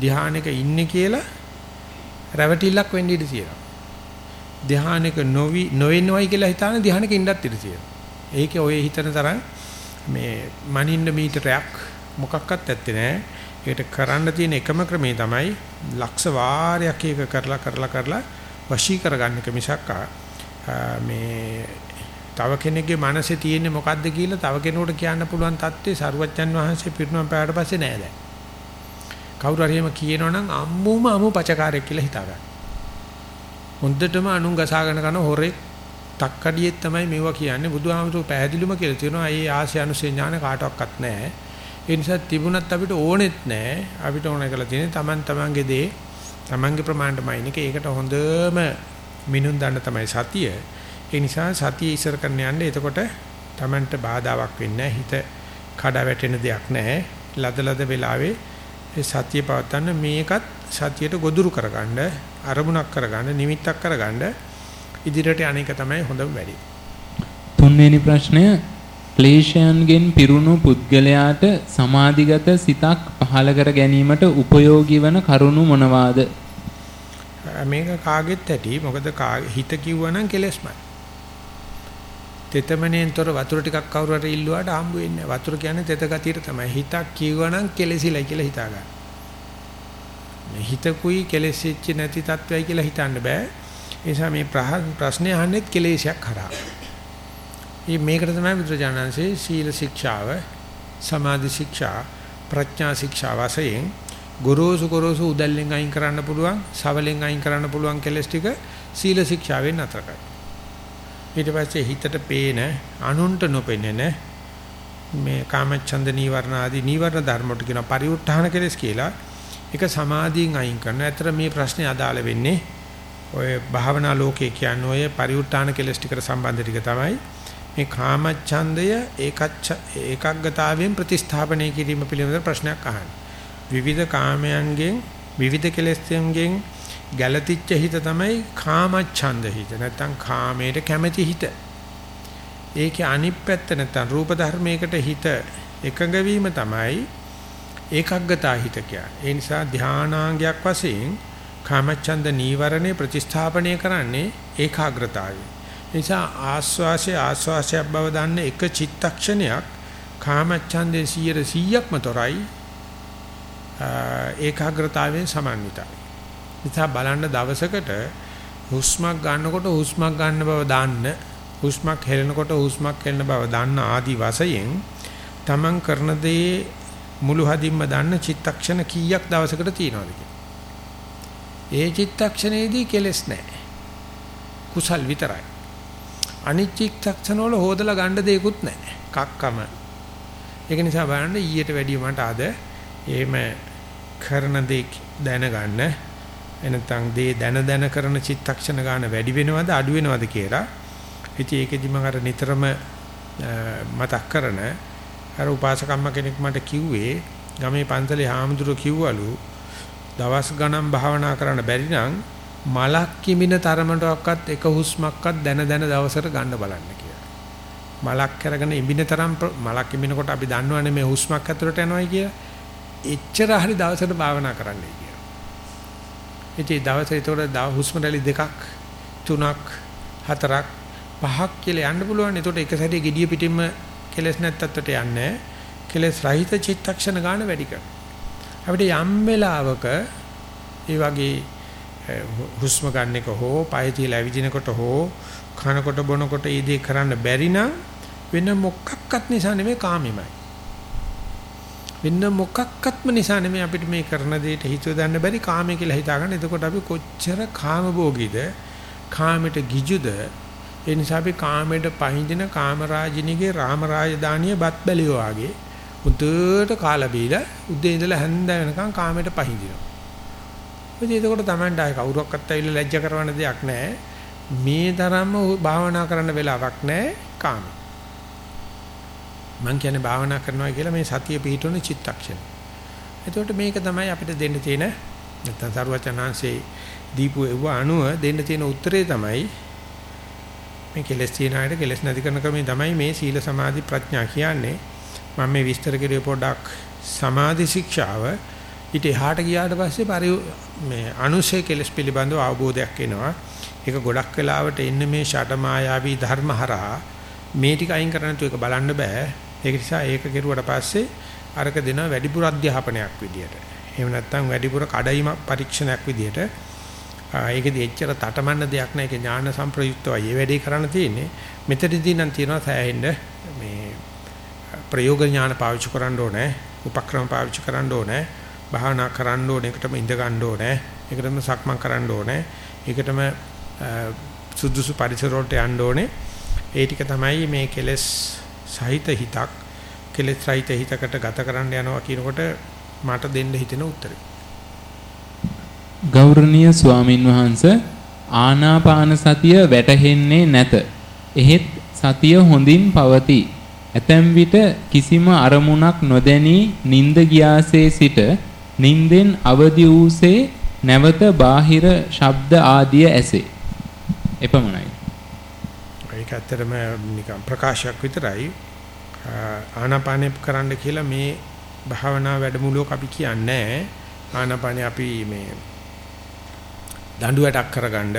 ධ්‍යානෙක ඉන්නේ කියලා රැවටිල්ලක් වෙන්න ඉඩ තියෙනවා. ධ්‍යානෙක නොවි නොවෙනවයි කියලා හිතාන ධ්‍යානෙක ඉන්නත් ඉඩ තියෙනවා. ඒකේ ඔය හිතන තරම් මේ මනින්න මීටරයක් මොකක්වත් ඇත්තේ නැහැ. ඒකට කරන්න තියෙන එකම ක්‍රමේ තමයි ලක්ෂ වාරයක් ඒක කරලා කරලා කරලා වශී කරගන්න එක මිසක් මේ තව කෙනෙක්ගේ මනසේ තියෙන්නේ මොකද්ද කියලා තව කෙනෙකුට කියන්න පුළුවන් தත්ත්වේ සරුවච්චන් වහන්සේ පිරිනුවම් පෑවට පස්සේ නෑ දැන්. කවුරු හරි එහෙම කියනවනම් අම්මුම අමු පචකාරයක් කියලා හිතා ගන්න. හොඳටම අනුන් ගසාගෙන කරන හොරෙක් තක්කඩියෙත් තමයි මේවා කියන්නේ බුදුහාමුදුරුවෝ පැහැදිලිවම කියලා තියෙනවා. ඒ ආශය අනුසේ ඥාන කාටවත් නැහැ. ඒ නිසා තිබුණත් අපිට ඕනෙත් නැහැ. අපිට ඕන කරලා තියෙන්නේ Taman tamanගේ දේ Tamanගේ ප්‍රමාණයටමයි එක. ඒකට හොඳම මිනුම් දන්න තමයි සතිය. ඒ නිසා සතිය ඉස්සර කරන්න යන්නේ එතකොට Tamanට බාධාවක් වෙන්නේ හිත කඩා වැටෙන දෙයක් නැහැ. ලද ලද වෙලාවේ සතිය පවත්වන්න මේකත් සතියට ගොදුරු කරගන්න අරමුණක් කරගන්න නිමිත්තක් කරගන්න ඉදිරියට අනේක තමයි හොඳම වැඩි. තුන්වෙනි ප්‍රශ්නය ක්ලේශයන්ගෙන් පිරුණු පුද්ගලයාට සමාධිගත සිතක් පහළ කර ගැනීමට උපයෝගී වන කරුණු මොනවාද? මේක කාගෙත් ඇති. මොකද හිත කිව්වනම් කෙලස්මයි. තෙතමනෙන්තර වතුර ටිකක් කවුරු හරි ඉල්ලුවාට හම්බ වෙන්නේ වතුර කියන්නේ තෙත ගතියට තමයි. හිතක් කිව්වනම් කෙලසිලයි කියලා හිතා ගන්න. මේ හිතකුයි කෙලෙසිච්ච නැති තත්වයි කියලා හිතන්න බෑ. ඒ නිසා මේ ප්‍රශ්නේ අහන්නෙත් කෙලෙසයක් කරා. මේ මේකට තමයි බුදුරජාණන්සේ සීල ශික්ෂාව, සමාධි ශික්ෂා, ප්‍රඥා ශික්ෂා වශයෙන් ගොරෝසු ගොරෝසු උදැල්ලෙන් අයින් කරන්න පුළුවන්, සවලෙන් අයින් කරන්න පුළුවන් කෙලස් ටික සීල ශික්ෂාවෙන් අතර කරනවා. ඊට පස්සේ හිතට පේන අනුන්ට නොපෙනෙන මේ කාමච්ඡන්ද නීවරණ ආදී නීවරණ ධර්මට කියන පරිඋත්ථාන කෙලස් කියලා ඒක සමාධියෙන් අයින් කරනවා. ඇතර මේ ප්‍රශ්නේ අදාළ වෙන්නේ ඔය භාවනා ලෝකයේ කියන්නේ ඔය පරිඋත්ථාන කෙලස් ටිකට සම්බන්ධ ටික තමයි. මේ කාමච්ඡන්දය ඒකච්ඡ ඒකග්ගතාවෙන් ප්‍රතිස්ථාපනය කිරීම පිළිබඳ ප්‍රශ්නයක් අහන්නේ. විවිධ කාමයන්ගෙන් විවිධ කෙලස්යෙන් ගැළතිච්ච හිත තමයි කාමච්ඡන්ද හිත. නැත්තම් කාමයට කැමැති හිත. ඒකේ අනිත් පැත්ත නැත්තම් රූප ධර්මයකට හිත එකඟ වීම තමයි ඒකග්ගතා හිත කියන්නේ. ඒ නිසා ධානාංගයක් වශයෙන් කාමච්ඡන්ද නීවරණේ ප්‍රතිස්ථාපනය කරන්නේ ඒකාග්‍රතාවයි. නිසා ආස්වාසය ආස්වාසයක් බව දන්න එක චිත්තක්ෂණයක් කාමච්ඡන්දේ 100%ක්ම තොරයි ඒකාග්‍රතාවයෙන් සමන්විතයි. නිසා බලන්න දවසකට හුස්මක් ගන්නකොට හුස්මක් ගන්න බව දාන්න හුස්මක් හෙලනකොට හුස්මක් හෙලන බව දන්න ආදි වශයෙන් තමන් කරන දේ මුළු හදින්ම දන්න චිත්තක්ෂණ කීයක් දවසකට තියනවද ඒ චිත්තක්ෂණයේදී කෙලස් නැහැ. කුසල් විතරයි. අනිත් චිත්තක්ෂණ වල හොදලා ගන්න දෙයක්වත් නැහැ. කක්කම. ඒක නිසා බලන්න ඊට වැඩිය මට අද එහෙම කරන දේ දැනගන්න එනතන් දේ දැන දැන කරන චිත්තක්ෂණ ගන්න වැඩි වෙනවද අඩු වෙනවද කියලා. ඉතින් ඒකෙදි මම අර නිතරම මතක් කරන අර උපාසකම්ම කෙනෙක් මට කිව්වේ ගමේ පන්සලේ හාමුදුරුවෝ කිව්වලු දවස් ගණන් භාවනා කරන්න බැරි නම් මලක් කිමින තරමටවත් එක හුස්මක්වත් දැන දැන දවසට ගන්න බලන්න කියලා. මලක් කරගෙන ඉඹින තරම් මලක් ඉඹිනකොට අපි දන්නවනේ මේ හුස්මක් ඇතුළට යනවායි කියලා. එච්චර හරි දවසට භාවනා කරන්නයි කියලා. ඉතින් දවසේ ඒතකොට හුස්ම රැලි දෙකක් තුනක් හතරක් පහක් කියලා යන්න පුළුවන්. ඒතකොට එක සැරේ gediya පිටින්ම කෙලස් නැත්තත්ට යන්නේ. කෙලස් රහිත චිත්තක්ෂණ ගන්න වැඩි කරනවා. අපිට යම් වෙලාවක ඒ වගේ හුස්ම ගන්න එක හෝ පය තියලා ඇවිදිනකොට හෝ කනකොට බොනකොට ඒ දේ කරන්න බැරි නම් වෙන මොකක්වත් නිසා නෙමෙයි කාමෙමයි. වෙන මොකක්වත්ම නිසා නෙමෙයි අපිට මේ කරන දෙයට හිතුව දාන්න බැරි කාමයේ කියලා හිතාගන්න. එතකොට අපි කොච්චර කාමභෝගීද කාමයට ගිජුද ඒ නිසා අපි කාමයට පහඳින කාමරාජිනීගේ රාමරාජධානිය බත් බැලියෝ ආගේ උදේට කාලා බීලා උදේ ඉඳලා හැන්ද වෙනකන් කාමයට පහඳිනවා. ඉතින් එතකොට Tamanට ආය කවුරක්වත් ඇවිල්ලා ලැජ්ජ කරවන්න දෙයක් නැහැ. මේ තරම්ම භාවනා කරන්න වෙලාවක් නැහැ කාම. මං කියන්නේ භාවනා කරනවා කියලා මේ සතිය පිහිටුන චිත්තක්ෂණ. එතකොට මේක තමයි අපිට දෙන්න තියෙන නැත්තම් සරුවචනාංශේ දීපු ඒව අණුව දෙන්න තියෙන උත්තරේ තමයි මේ කෙලස් තියන අයට කෙලස් නැති කරන ක්‍රමය තමයි මේ සීල සමාධි ප්‍රඥා කියන්නේ. මම මේ විස්තර කෙරුවේ පොඩ්ඩක් සමාධි ශික්ෂාව ඊට එහාට ගියාට පස්සේ පරි මේ අනුශය කෙලස් පිළිබඳව අවබෝධයක් එනවා. ඒක ගොඩක් වෙලාවට එන්නේ මේ ෂටමායාවී ධර්මහරහා මේ ටික අයින් කරන්න තු ඒක බලන්න බෑ. ඒක නිසා ඒක කෙරුවට පස්සේ අරක දෙන වැඩිපුර අධ්‍යාපනයක් විදියට. එහෙම නැත්නම් වැඩිපුර කඩයිම පරීක්ෂණයක් විදියට. ඒකෙදි එච්චර තටමන්න දෙයක් නෑ. ඒක ඥාන සම්ප්‍රයුක්තවයි මේ වැඩේ කරන්න තියෙන්නේ. මෙතනදී නම් තියෙනවා සෑහෙන්න මේ ප්‍රයෝග ඥාන පාවිච්චි කරන්න ඕනේ. උපක්‍රම පාවිච්චි කරන්න ඕනේ. භාවනා කරන්න ඕනේ. ඒකටම ඉඳ ගන්න ඕනේ. ඒකටම සක්මන් කරන්න ඕනේ. ඒකටම සුදුසු පරිසර වලට යන්න ඕනේ. ඒ ටික තමයි මේ කෙලස් සහිත හිතක් කෙලස් සහිත හිතකට ගත කරන්න යනවා කියනකොට මට දෙන්න හිතෙන උත්තරේ. ගෞරවනීය ස්වාමින් වහන්සේ ආනාපාන සතිය වැටහෙන්නේ නැත. එහෙත් සතිය හොඳින් පවතී. ඇතැම් විට කිසිම අරමුණක් නොදැනී නිින්ද ගියාසේ සිට නිින්දෙන් අවදි වූසේ නැවත බාහිර ශබ්ද ආදිය ඇසේ. එපමණයි. ඒක ඇත්තටම නිකන් ප්‍රකාශයක් විතරයි. ආනාපානෙ කරන්න කියලා මේ භාවනා වැඩමුළුවක අපි කියන්නේ ආනාපානෙ අපි මේ දඬු වැටක් කරගන්න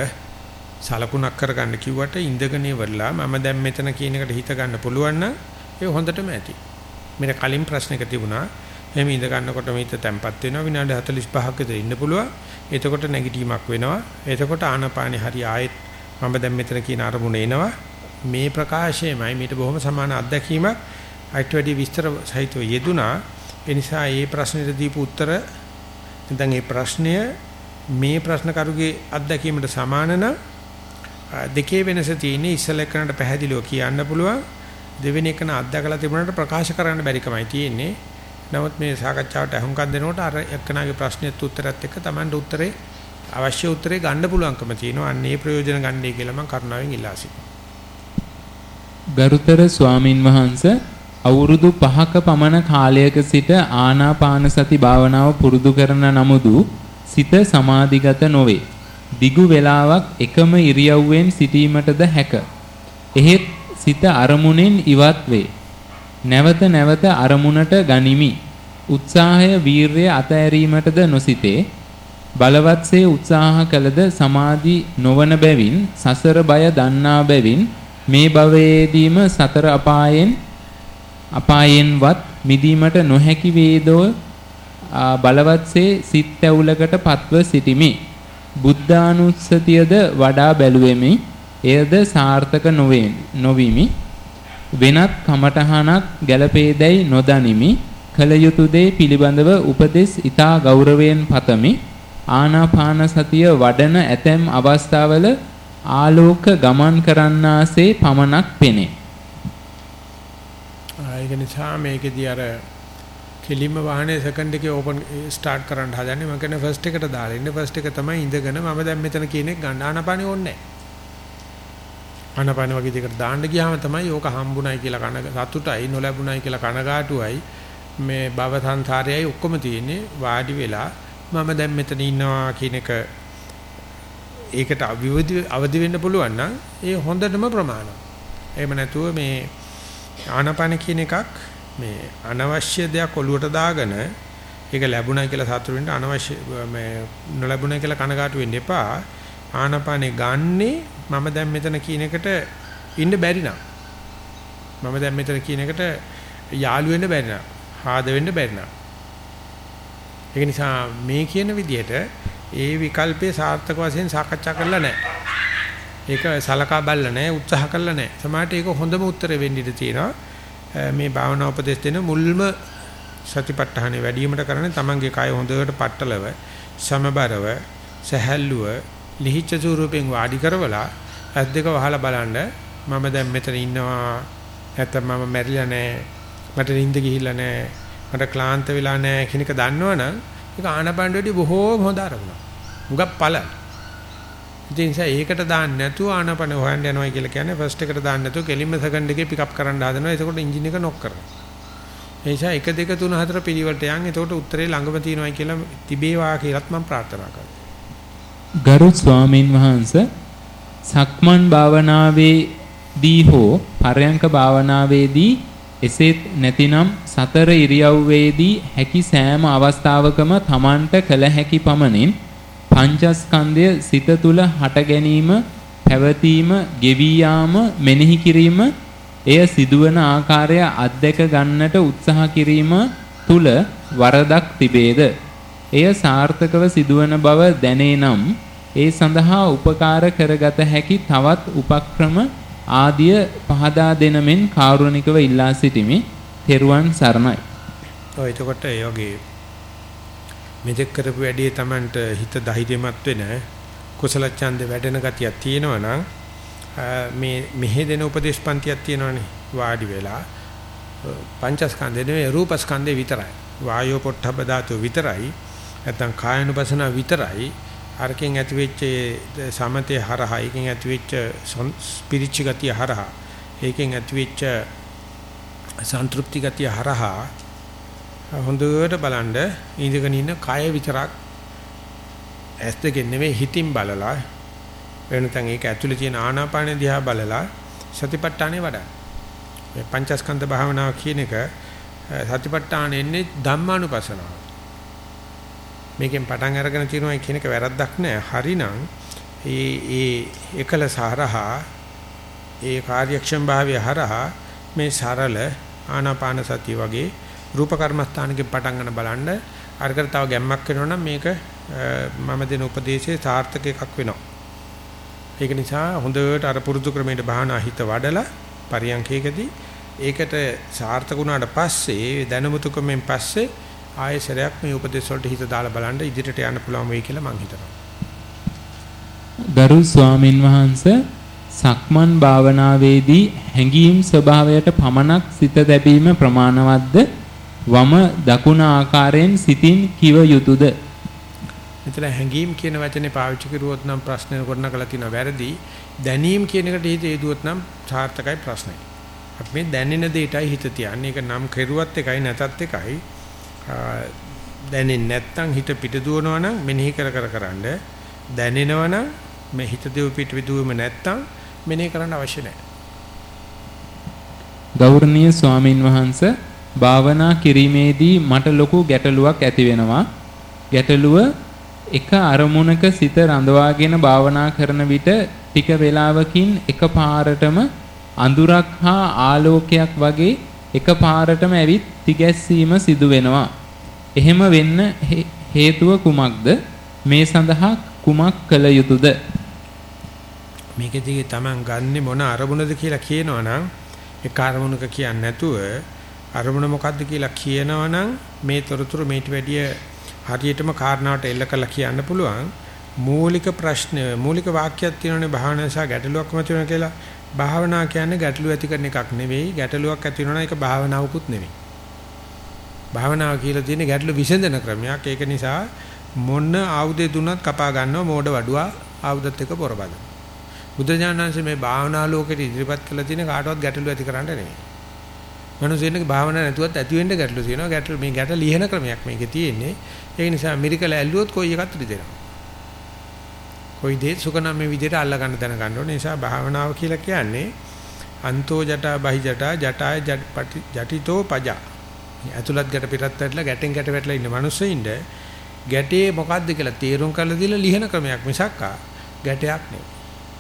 සලකුණක් කරගන්න කිව්වට ඉඳගෙන ඉවරලා මම දැන් මෙතන කියන එකට හිත ගන්න පුළුවන් නම් ඒ හොඳටම ඇති. මෙන්න කලින් ප්‍රශ්නක තිබුණා එහෙම ඉඳ ගන්නකොට මේක තැම්පත් වෙනවා විනාඩි 45ක් විතර ඉන්න පුළුවන්. එතකොට නැගිටීමක් වෙනවා. එතකොට ආනාපානෙ හරි ආයෙත් මම දැන් මෙතන කියන අරමුණ එනවා. මේ ප්‍රකාශයමයි මීට බොහොම සමාන අත්දැකීමක් අයිට වැඩි විස්තර සහිතව යෙදුනා. ඒ නිසා මේ ප්‍රශ්නෙට දීපු උත්තර නැත්නම් මේ ප්‍රශ්නය මේ ප්‍රශ්න කරුගේ අත්දැකීමට සමාන නම් දෙකේ වෙනස තියෙන්නේ ඉස්සල එකනට පැහැදිලිව කියන්න පුළුවන් දෙවෙනි එකන අත්දැකලා තිබුණාට ප්‍රකාශ කරන්න බැරිකමයි තියෙන්නේ. නමුත් මේ සාකච්ඡාවට අහුම්කම් දෙනකොට අර එක්කනාගේ ප්‍රශ්නෙත් උත්තරත් එක්ක Tamanට උත්තරේ අවශ්‍ය උත්තරේ ගන්න පුළුවන්කම තියෙනවා. අන්න ඒ ප්‍රයෝජන ගන්නයි කියලා මම කරුණාවෙන් ඉල්ලා සිටිනවා. ගරුතර ස්වාමින් වහන්සේ අවුරුදු 5ක පමණ කාලයක සිට ආනාපාන සති භාවනාව පුරුදු කරන නමුදු සිත සමාධිගත නොවේ. දිගු වේලාවක් එකම ඉරියව්වෙන් සිටීමටද හැක. එහෙත් සිත අරමුණෙන් ඉවත් වේ. නැවත නැවත අරමුණට ගනිමි. උත්සාහය වීරය අතෑරීමටද නොසිතේ. බලවත්සේ උත්සාහ කළද සමාධි නොවන බැවින් සසර බය දන්නා බැවින් මේ භවයේදීම සතර අපායෙන් අපායෙන්වත් මිදීමට නොහැකි වේදෝ බලවත්සේ සිත් ඇවුලකට පත්ව සිටිමි. බුද්ධානුස්සතියද වඩා බැලුවෙමි. එයද සාර්ථක නොවිමි. වෙනත් කමඨහනක් ගැළපේදැයි නොදනිමි. කල යුතු දේ පිළිබඳව උපදෙස් ඊතා ගෞරවයෙන් පතමි. ආනාපාන සතිය වඩන ඇතැම් අවස්ථාවල ආලෝක ගමන් කරන්නාසේ පමණක් පෙනේ. ඒක නිසා මේකෙදී අර කෙලින්ම වාහනේ සෙකන්ඩ් එකේ ඕපන් ස්ටාර්ට් කරන්න හදන්නේ. මම කියන්නේ ෆස්ට් එකට දාලා ඉන්නේ. ෆස්ට් එක තමයි ඉඳගෙන මම දැන් මෙතන කියන එක ගන්න ආනපානෙ ඕනේ නැහැ. ආනපාන වගේ දෙයකට දාන්න ගියාම තමයි ඕක හම්බුණයි කියලා කන සතුටයි නොලැබුණයි කියලා කනගාටුවයි. මේ භව සංසාරයයි ඔක්කොම තියෙන්නේ වාඩි වෙලා මම දැන් මෙතන ඉන්නවා කියන එක ඒකට අවදි වෙන්න පුළුවන් නම් ඒ හොඳටම ප්‍රමාණවත්. එහෙම නැතුව මේ ආනපන කියන එකක් මේ අනවශ්‍ය දෙයක් ඔලුවට දාගෙන ඒක ලැබුණා කියලා සතුටු වෙන්න අනවශ්‍ය මේ නොලැබුණා කියලා කනගාටු වෙන්න එපා. ආනපනේ ගන්නේ මම දැන් මෙතන කියන එකට ඉන්න බැරි නම් මම දැන් මෙතන කියන එකට යාළු වෙන්න බැරි නම් ආද වෙන්න බැරි නම් ඒක නිසා මේ කියන විදිහට ඒ විකල්පේ සාර්ථක වශයෙන් සාකච්ඡා කරලා නැහැ. ඒක සලකා බලලා නැහැ, උත්සාහ කරලා නැහැ. සමහරට ඒක හොඳම උත්තරේ වෙන්න ඉඩ තියෙනවා. මේ භාවනා උපදෙස් දෙන මුල්ම සතිපට්ඨානෙ වැඩිවීමට කරන්නේ තමන්ගේ කය හොඳට පట్టලව සමබරව සහැල්ලුව ලිහිච්ඡ ස්වරූපෙන් වාඩි කරවලා ඇස් දෙක වහලා බලන්න මම දැන් මෙතන ඉන්නවා නැත්නම් මම මැරිලා නැහැ මට නිින්ද ගිහිල්ලා නැහැ මට ක්ලාන්ත වෙලා නැහැ කියන එක දන්නවනම් ඒක ආනපන වැඩි බොහෝම හොඳ අරමුණක්. මුගක් පළ. ඒ නිසා ඒකට දාන්න නැතුව ආනපන හොයන්න යනවා කියලා කියන්නේ ෆස්ට් එකට දාන්න නැතුව කෙලින්ම සෙකන්ඩ් එකේ පිකප් කරන්න හදනවා. එතකොට එන්ජින් එක නොක් කරනවා. ඒ නිසා 1 2 3 4 පිළිවෙලට යන් එතකොට උත්තරේ ළඟම තියෙනවා කියලා තිබේවා කියලාත් මම ප්‍රාර්ථනා කරනවා. ගරු ස්වාමින් වහන්සේ සක්මන් භාවනාවේදී හෝ පරයන්ක භාවනාවේදී එසේත් නැතිනම් සතර ඉරියව්වේදී හැකි සෑම අවස්ථාවකම තමන්ට කළ හැකි පමණින් පංචස්කන්ධය සිත තුල හට ගැනීම පැවතීම ගෙවී යාම මෙනෙහි කිරීම එය සිදුවන ආකාරය අත්දැක ගන්නට උත්සාහ කිරීම තුල වරදක් තිබේද එය සාර්ථකව සිදුවන බව දැනේ නම් ඒ සඳහා උපකාර කරගත හැකි තවත් උපක්‍රම ආදිය පහදා දෙනමෙන් කාරුණිකව ඉල්ලා සිටිමි. තෙරුවන් සරණයි. ඔය එතකොට ඒ වගේ මෙදෙක් කරපු වැඩේ Tamanට හිත ධෛර්යමත් වෙන කුසල ඡන්ද වැඩෙන ගතියක් තියෙනවා නම් මේ මෙහෙ දෙන උපදේශපන්තියක් තියෙනවනේ වාඩි වෙලා. පංචස්කන්ධේ නෙවෙයි රූපස්කන්ධේ විතරයි. වායෝ පොට්ටබ්බ ධාතු විතරයි. නැත්නම් කායනුපසන විතරයි. අරකින් ඇතිවෙච්ච සමතේ හරහා ඒකෙන් ඇතිවෙච්ච ස්පිරිච් ගතිය හරහා ඒකෙන් ඇතිවෙච්ච සන්තුෂ්ටි ගතිය හරහා හොඳට බලන්න ඉඳගෙන ඉන්න කය විතරක් ඇස් දෙකෙන් නෙවෙයි හිතින් බලලා වෙනතන් ඒක ඇතුලේ තියෙන ආනාපාන දිහා බලලා සතිපට්ඨානේ වඩන්න. මේ පංචස්කන්ධ භාවනාව කියන එක සතිපට්ඨාන එන්නේ ධම්මානුපසනාව. මේකෙන් පටන් අරගෙන තියෙනවා කියන එක වැරද්දක් නෑ. හරිනම් ඒ ඒ එකලස හරහා ඒ කාර්යක්ෂම භාවය හරහා මේ සරල ආනාපාන සතිය වගේ රූප කර්මස්ථානකින් පටන් ගන්න බලන්න අරකට තව ගැම්මක් වෙනවනම් මේක මම දෙන උපදේශයේ සාර්ථක එකක් වෙනවා. ඒක නිසා හොඳට අර පුරුදු ක්‍රමයට භාවනා හිත වඩලා පරියන්කේකදී ඒකට සාර්ථක වුණාට පස්සේ දැනුමුතුකමෙන් පස්සේ ආයෙසරයක් මේ උපදේශ වලට හිත දාලා බලන්න ඉදිරියට යන්න පුළුවන් වෙයි කියලා මම හිතනවා. ගරු ස්වාමින් වහන්සේ සක්මන් භාවනාවේදී හැඟීම් ස්වභාවයට පමණක් සිත දැබීම ප්‍රමාණවත්ද වම දකුණ ආකාරයෙන් සිතින් කිව යුතුයද මෙතන හැඟීම් කියන වචනේ පාවිච්චි කරුවොත් නම් ප්‍රශ්න කරන කල තියෙන වැරදි දැනීම් කියන එකට හිත යොදුවොත් නම් සාර්ථකයි ප්‍රශ්නේ. අපි මේ දැනෙන දෙයටයි හිත තියන්නේ. ඒක නම් කෙරුවත් එකයි නැතත් එකයි. දැනෙන්නේ නැත්නම් හිත පිට දුවනවා නම් මෙනෙහි කර කර කරන්න දැනෙනවා නම් මේ හිත දෙව පිට විදුවෙම නැත්නම් මෙනෙහි කරන්න අවශ්‍ය නැහැ. ගෞරවනීය ස්වාමින් වහන්සේ භාවනා කිරීමේදී මට ලොකු ගැටලුවක් ඇති වෙනවා. ගැටලුව එක අරමුණක සිත රඳවාගෙන භාවනා කරන විට ටික වේලාවකින් එකපාරටම අඳුරක් හා ආලෝකයක් වගේ එකපාරටම ඇවිත් තිගැස්සීම සිදු වෙනවා. එහෙම වෙන්න හේතුව කුමක්ද? මේ සඳහා කුමක් කළ යුතුද? මේකදී Taman ගන්නෙ මොන අරමුණද කියලා කියනවනම් ඒ අරමුණක කියන්නේ නැතුව අරමුණ මොකද්ද කියලා කියනවනම් මේ තොරතුරු මේට වැඩිය හරියටම කාරණාවට එල්ල කරලා කියන්න පුළුවන්. මූලික ප්‍රශ්න මූලික වාක්‍යයක් තියෙනනේ භාවනාව සහ ගැටලුවක් මත වෙන කියලා. භාවනා කියන්නේ ගැටලුව ඇති කරන එකක් නෙවෙයි ගැටලුවක් ඇති වෙනවා ඒක භාවනාවකුත් නෙවෙයි. භාවනාව කියලා තියෙන්නේ ගැටලු විසඳන ක්‍රමයක්. ඒක නිසා මොන ආයුධය දුන්නත් කපා ගන්නවා මෝඩ වඩුවා ආයුධත් එක්ක පොරබදන බුද්ධ ඥානංශ මේ භාවනා ලෝකෙට ඉදිරිපත් කළ තියෙන කාටවත් ගැටලු ඇති කරන්න නෙවෙයි. මනුස්සයෙක්ගේ භාවනා නැතුවත් ඇති වෙන්න ගැටලු තියෙනවා. ගැටලු මේ ගැට ලියන ක්‍රමයක් මේකේ තියෙන්නේ. ඒ නිසා මිරිකල ඇල්ලුවොත් කොයි එකත් රිදෙනවා. කොයි දේ සුකනම් මේ විදිහට අල්ල ගන්න දැන ගන්න ඕනේ. නිසා භාවනාව කියලා කියන්නේ අන්තෝ ජටා බහි ජටා ජටාය ජටිතෝ පජා. ඇතුළත් ගැට පිටත් වැටලා ගැටෙන් ගැට වැටලා ඉන්න මිනිස්සුින්ද ගැටේ මොකද්ද කියලා තීරුම් කරලා දීලා ලියන ක්‍රමයක් මිසක් ගැටයක් නෙවෙයි.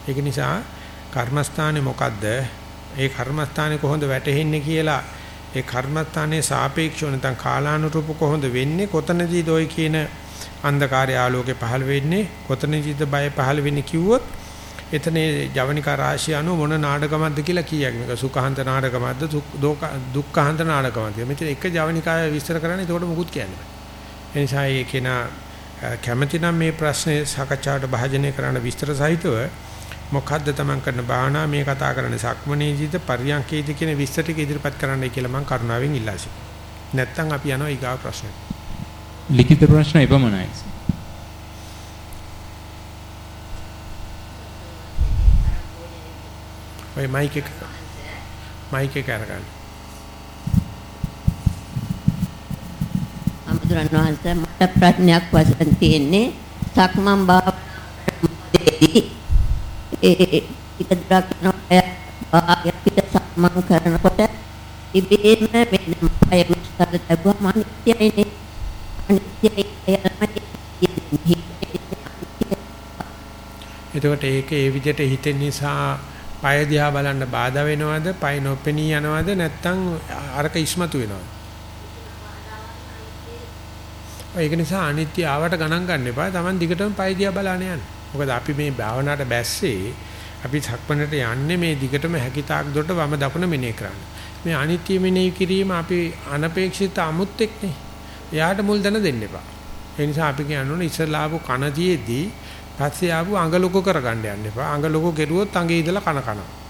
ඒක නිසා කර්මස්ථානේ මොකද්ද ඒ කර්මස්ථානේ කොහොමද වැටෙන්නේ කියලා ඒ කර්මස්ථානේ සාපේක්ෂව නැත්නම් කාලානුරූප කොහොමද වෙන්නේ කොතනදීද ඔය කියන අන්ධකාරය ආලෝකේ පහළ වෙන්නේ කොතනදීද බය පහළ වෙන්නේ කිව්වොත් එතන ජවනිකා රාශිය අනුව මොන නාටකමක්ද කියලා කියයක් මේක? සුඛාන්ත නාටකමක්ද දුක්ඛාන්ත නාටකමක්ද මෙතන එක ජවනිකාය විස්තර කරන්නේ ඒකට මුකුත් කියන්නේ ඒ නිසා ඒ කෙනා කැමැති නම් මේ ප්‍රශ්නේ සාකච්ඡාවට භාජනය කරන්න විස්තර සහිතව මොකද්ද තමන් කරන භාවනා මේ කතා කරන්නේ සක්මනේදීද පරියන්කේද කියන විස්තර ටික ඉදිරිපත් කරන්නයි කියලා මම කරුණාවෙන් ඉල්ලා සිටිනවා. නැත්තම් අපි යනවා ඊගාව ප්‍රශ්නෙට. ලිඛිත ප්‍රශ්න එපමණයි. ඔය මයික් එක මයික් එක අරගන්න. අමදුරන් වහන්සේ මට ප්‍රශ්නයක් වශයෙන් තියෙන්නේ සක්මන් භාවනාවේදී ඒ පිටදරක් යනවා පිට සම්මන් කරනකොට ඉබේම වෙන අය මුස්තර ලැබුවම අනිත්‍යයිනේ අනිත්‍යයි එතකොට ඒක ඒ විදිහට හිතෙන නිසා පය දිහා බලන්න බාධා වෙනවද? පය නොපෙනී යනවද? නැත්නම් අරක ඉස්මතු වෙනවද? ඒක නිසා අනිත්‍ය ආවට ගණන් ගන්න එපා. Taman දිගටම පය දිහා බලන්න යන්න. මොකද අපි මේ භාවනාවට බැස්සේ අපි සක්මණට යන්නේ මේ දිගටම හැකිතාක් දොට වම දකුණ මෙනේ කරන්න. මේ අනිත්‍ය මෙනේ කිරීම අපි අනපේක්ෂිත අමුත් එක්නේ. එයාට මුල් දන දෙන්න එපා. ඒ නිසා අපි කියන්නේ ඉස්සලා ආපු කනදීදී පස්සේ ආපු අඟ ලොකු කරගන්න යන්න එපා. අඟ ලොකු කෙරුවොත් අඟේ ඉඳලා කන කනවා.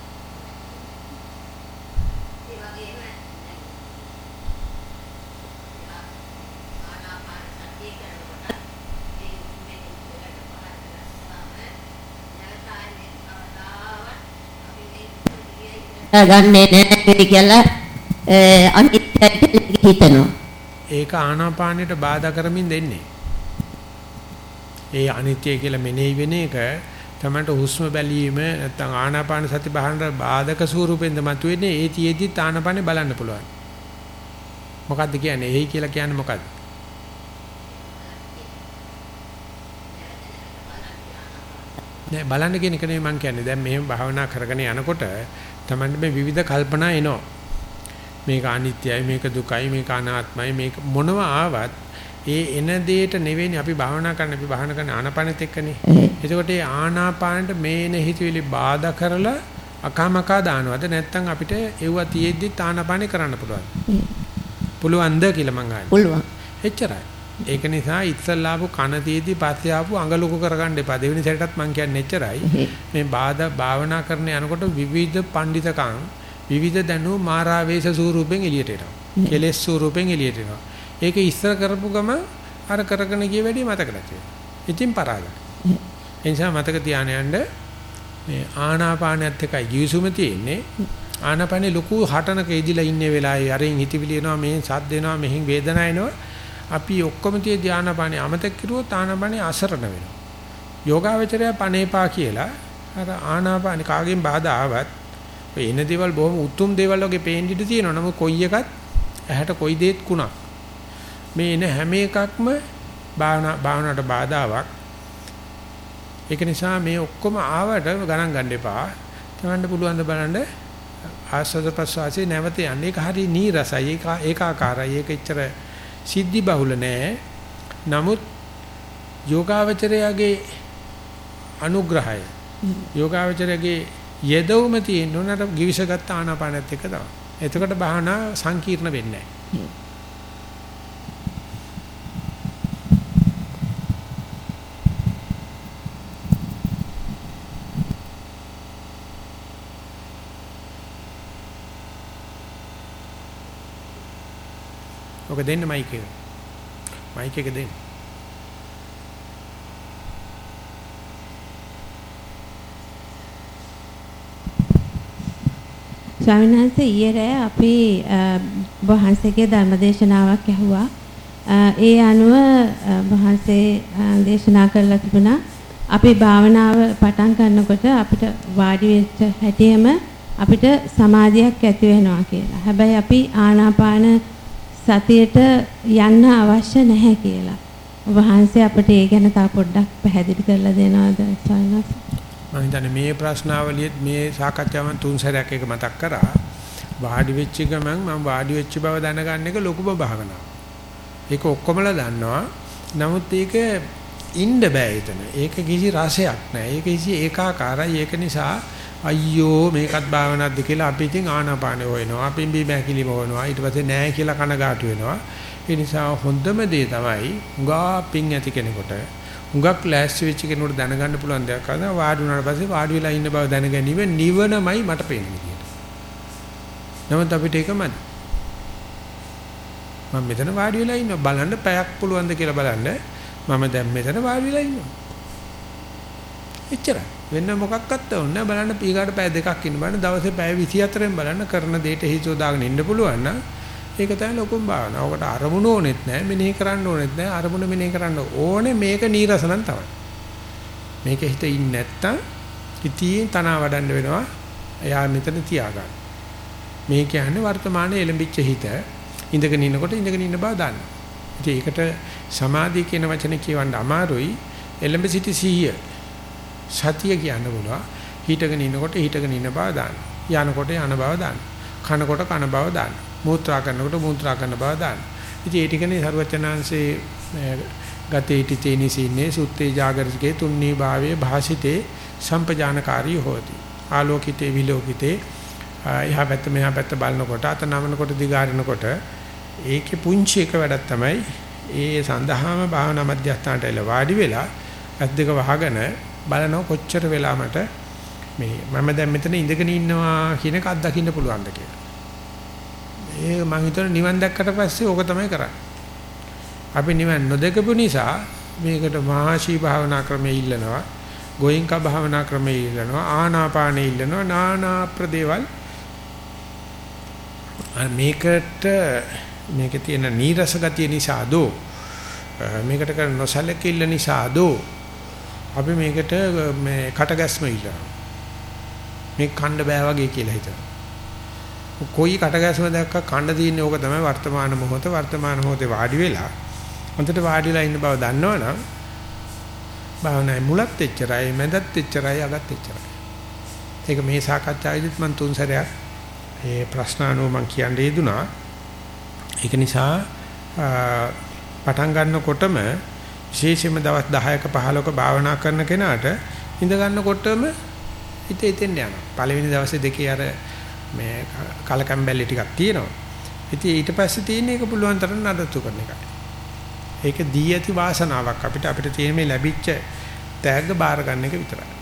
ගන්නේ නැහැ කියලා අනිත්‍යයට හිතනවා. ඒක ආනාපානෙට බාධා කරමින් දෙන්නේ. ඒ අනිත්‍ය කියලා මෙනෙහි වෙන එක තමන්ට හුස්ම බැලීම නැත්නම් ආනාපාන සති භාවනට බාධක ස්වරූපෙන්ද මතුවෙන්නේ ඒ තියේදී ආනාපානෙ බලන්න පුළුවන්. මොකද්ද කියන්නේ? එහි කියලා කියන්නේ මොකද්ද? නෑ බලන්න කියන එක නෙමෙයි මම කියන්නේ. දැන් මෙහෙම භාවනා කරගෙන යනකොට තමන්ට මේ විවිධ කල්පනා එනවා. මේක අනිත්‍යයි, මේක දුකයි, මේක අනාත්මයි, මේක මොනව ආවත් ඒ එන දෙයට අපි භාවනා කරන්න අපි භාවනා කරන ආනාපානෙත් එක්කනේ. එතකොට ඒ ආනාපානට මේන හිතවිලි බාධා කරලා අකමකා දානවද නැත්නම් අපිට ඒව තියෙද්දි ආනාපානෙ කරන්න පුළුවන්. පුළුවන්ද කියලා මං අහන්නේ. පුළුවන්. එච්චරයි. ඒක නිසා ඉස්සල්ලාපු කන තියේදී පස්සේ ආපු අඟ ලොකු කරගන්න එපා. දෙවෙනි සැරේටත් මම කියන්නේ එච්චරයි. මේ බාධා භාවනා කරන යනකොට විවිධ පඬිතකම් විවිධ දැනුම් මාරාවේශ ස්වරූපෙන් එළියට එනවා. කෙලෙස් ස්වරූපෙන් එළියට එනවා. ඒක ඉස්සර කරපු ගම අර කරගෙන ගිය වැඩි මතක නැති වෙනවා. ඉතින් පරාදයි. ඒ නිසා මතක තියාගෙන යන්න මේ ආනාපානයත් එකයි ජීසුම තියෙන්නේ. ආනාපානේ ලොකු හටනක ඉදිලා ඉන්නේ වෙලාවේ අරින් හිතවිලි එනවා මේ සද්ද එනවා මෙහින් වේදනාව එනවා අපි ඔක්කොම tie ධානාපානේ අමතක කරුවොත් ආනාපානේ අසරණ වෙනවා. යෝගාවචරය පණේපා කියලා අර ආනාපාන කාගෙන් බාධා ආවත් ඔය එන දේවල් බොහොම උතුම් දේවල් වගේ පේන්න ඉඩ තියෙනවා. නමුත් කොයි එකත් ඇහැට කොයි දෙයක් කුණක්. මේ එන හැම එකක්ම භාවනා භාවනාවට බාධාවක්. ඒක නිසා මේ ඔක්කොම ආවට ගණන් ගන්න එපා. තමන්න පුළුවන් ද බලන්න ආස්වාද ප්‍රසවාසයේ නැවත යන්නේ. ඒක හරිය නීරසයි. ඒක ඒකාකාරයි. ඒක එච්චර සිද්ධි බහුල නෑ. නමුත් යෝගාවචරයාගේ අනුග්‍රහය යෝගාවචරයේ යෙදවුම තියෙන උනට givisගත් ආනාපානත් එක තමයි. එතකොට භාවනා සංකීර්ණ වෙන්නේ නැහැ. ඔක දෙන්න මයික් එක. මයික් එක දෙන්න. ස්වාමීන් වහන්සේ ඊයේ රෑ අපි වහන්සේගේ ධර්මදේශනාවක් ඇහුවා. ඒ අනුව වහන්සේ දේශනා කරලා තිබුණා අපි භාවනාව පටන් ගන්නකොට අපිට වාඩි වෙච්ච හැටියෙම අපිට සමාධියක් ඇති වෙනවා කියලා. හැබැයි අපි ආනාපාන සතියට යන්න අවශ්‍ය නැහැ කියලා. වහන්සේ අපිට ඒ ගැන තව පොඩ්ඩක් පැහැදිලි කරලා දෙනවද ස්වාමීන් වහන්සේ? මම හිතන්නේ මේ ප්‍රශ්නාවලියෙත් මේ සාකච්ඡාවන් තුන් සැරයක් එක මතක් කරා. වාඩි වෙච්ච ගමන් මම වාඩි වෙච්ච බව දැනගන්න එක ලොකුම භාවනාවක්. ඒක ඔක්කොමලා දන්නවා. නමුත් ඒක ඉන්න බෑ එතන. ඒක කිසි රසයක් නෑ. ඒක කිසි ඒකාකාරයි. ඒක නිසා අයියෝ මේකත් භාවනාවක්ද කියලා අපි ඉතින් ආනාපානෙ හොයනවා. අපි බී බැකිලිම හොයනවා. ඊට පස්සේ නෑ කියලා කනගාටු වෙනවා. ඒ නිසා හොඳම දේ තමයි උගා පිං ඇති කෙනෙකුට හුඟක් ලෑස්ති වෙච්ච කෙනෙකුට දැනගන්න පුළුවන් දෙයක් අද වාඩි වුණාට පස්සේ වාඩි වෙලා ඉන්න බව දැනගැනීම නිවනමයි මට පේන විදියට. නමුත් අපිට ඒක මදි. මම මෙතන වාඩි වෙලා ඉන්නවා බලන්න පැයක් පුළුවන්ද කියලා බලන්න මම දැන් මෙතන වාඩි වෙලා ඉන්නවා. එච්චරයි. වෙන මොකක්වත් ඕනේ බලන්න පීගාට පැය දෙකක් ඉන්න බලන්න දවසේ පැය 24න් බලන්න කරන දෙයට හිතෝ දාගෙන ඉන්න පුළුවන් නම් ඒක තමයි ලොකුම භාවනාව. ඔකට අරමුණ ඕනෙත් නැහැ, මෙනෙහි කරන්න ඕනෙත් නැහැ. අරමුණ මෙනෙහි කරන්න ඕනේ මේක නීරසනම් තමයි. මේක හිත ඉන්නේ නැත්තම් ඉතින් තනවා වඩන්න වෙනවා. එයා මෙතන තියාගන්න. මේ කියන්නේ වර්තමානයේ එළඹිච්ච හිත ඉඳගෙන ඉන්නකොට ඉඳගෙන ඉන්න බව දන්න. ඉතින් ඒකට සමාධිය කියන වචනේ කියවන්න අමාරුයි. එළඹ සිටි සිහිය සතිය කියන්න පුළුවන්. හිටගෙන ඉන්නකොට හිටගෙන ඉන්න බව දාන්න. යනකොට යන බව දාන්න. කනකොට කන බව දාන්න. මූත්‍රා කරනකොට මූත්‍රා කරන බව දාන්න. ඉතින් ඒ ටිකනේ සරුවචනාංශේ ගතේ ිතේ නිසින්නේ සුත්තේ జాగරිකේ තුන්නී භාවයේ භාසිතේ සම්පජානකාරී හොති. ආලෝකිතේ විලෝකිතේ එහා පැත්ත මෙහා පැත්ත බලනකොට අත නමනකොට දිගාරිනකොට ඒකේ පුංචි එක වැඩක් තමයි ඒ සඳහාම භාවනා මධ්‍යස්ථානට එල වාඩි වෙලා ඇස් දෙක වහගෙන බලනව කොච්චර වෙලා මට මේ මම දැන් මෙතන ඉඳගෙන ඉන්නවා කියන එක අත්දකින්න පුළුවන්ද කියලා. ඒ මං හිතන නිවන් දැක්කට පස්සේ ඕක තමයි කරන්නේ. අපි නිවන් නොදකපු නිසා මේකට මහාශී භාවනා ක්‍රමයේ ඉල්ලනවා, ගෝයින්කා භාවනා ක්‍රමයේ ඉල්ලනවා, ආනාපානෙ ඉල්ලනවා, නානා ප්‍රදේවල්. මේකට මේකේ තියෙන නීරස ගතිය නිසා දෝ මේකට කරන නොසලකිල්ල නිසා දෝ අපි මේකට මේ කටගැස්ම ඉල්ලනවා. මේ කණ්ඩ බෑ වගේ කියලා හිතනවා. කොයි කටගැස්ම දැක්ක කණ්ඩ තියෙන්නේ ඕක තමයි වර්තමාන මොහොත වර්තමාන මොහොතේ වාඩි වෙලා හොඳට වාඩිලා ඉන්න බව දන්නවනම් භාවනාවේ මුලත් එච්චරයි මැදත් එච්චරයි අගත් එච්චරයි. ඒක මේ සාකච්ඡාවේදීත් මම තුන් සැරයක් ඒ ප්‍රශ්න අනුව මම කියන්න යෙදුනා. ඒක නිසා පටන් ගන්නකොටම විශේෂයෙන්ම දවස් 10ක 15ක භාවනා කරන කෙනාට ඉඳ ගන්නකොටම හිත හිතෙන් යනවා. පළවෙනි දවසේ දෙකේ අර මේ කලකම්බැලි ටිකක් තියෙනවා. ඉතින් ඊට පස්සේ තියෙන එක පුළුවන් තරම් නඩත්තු කරන එකයි. ඒක දී ඇති වාසනාවක් අපිට අපිට තියෙන මේ ලැබිච්ච තෑග්ග බාර ගන්න එක විතරයි.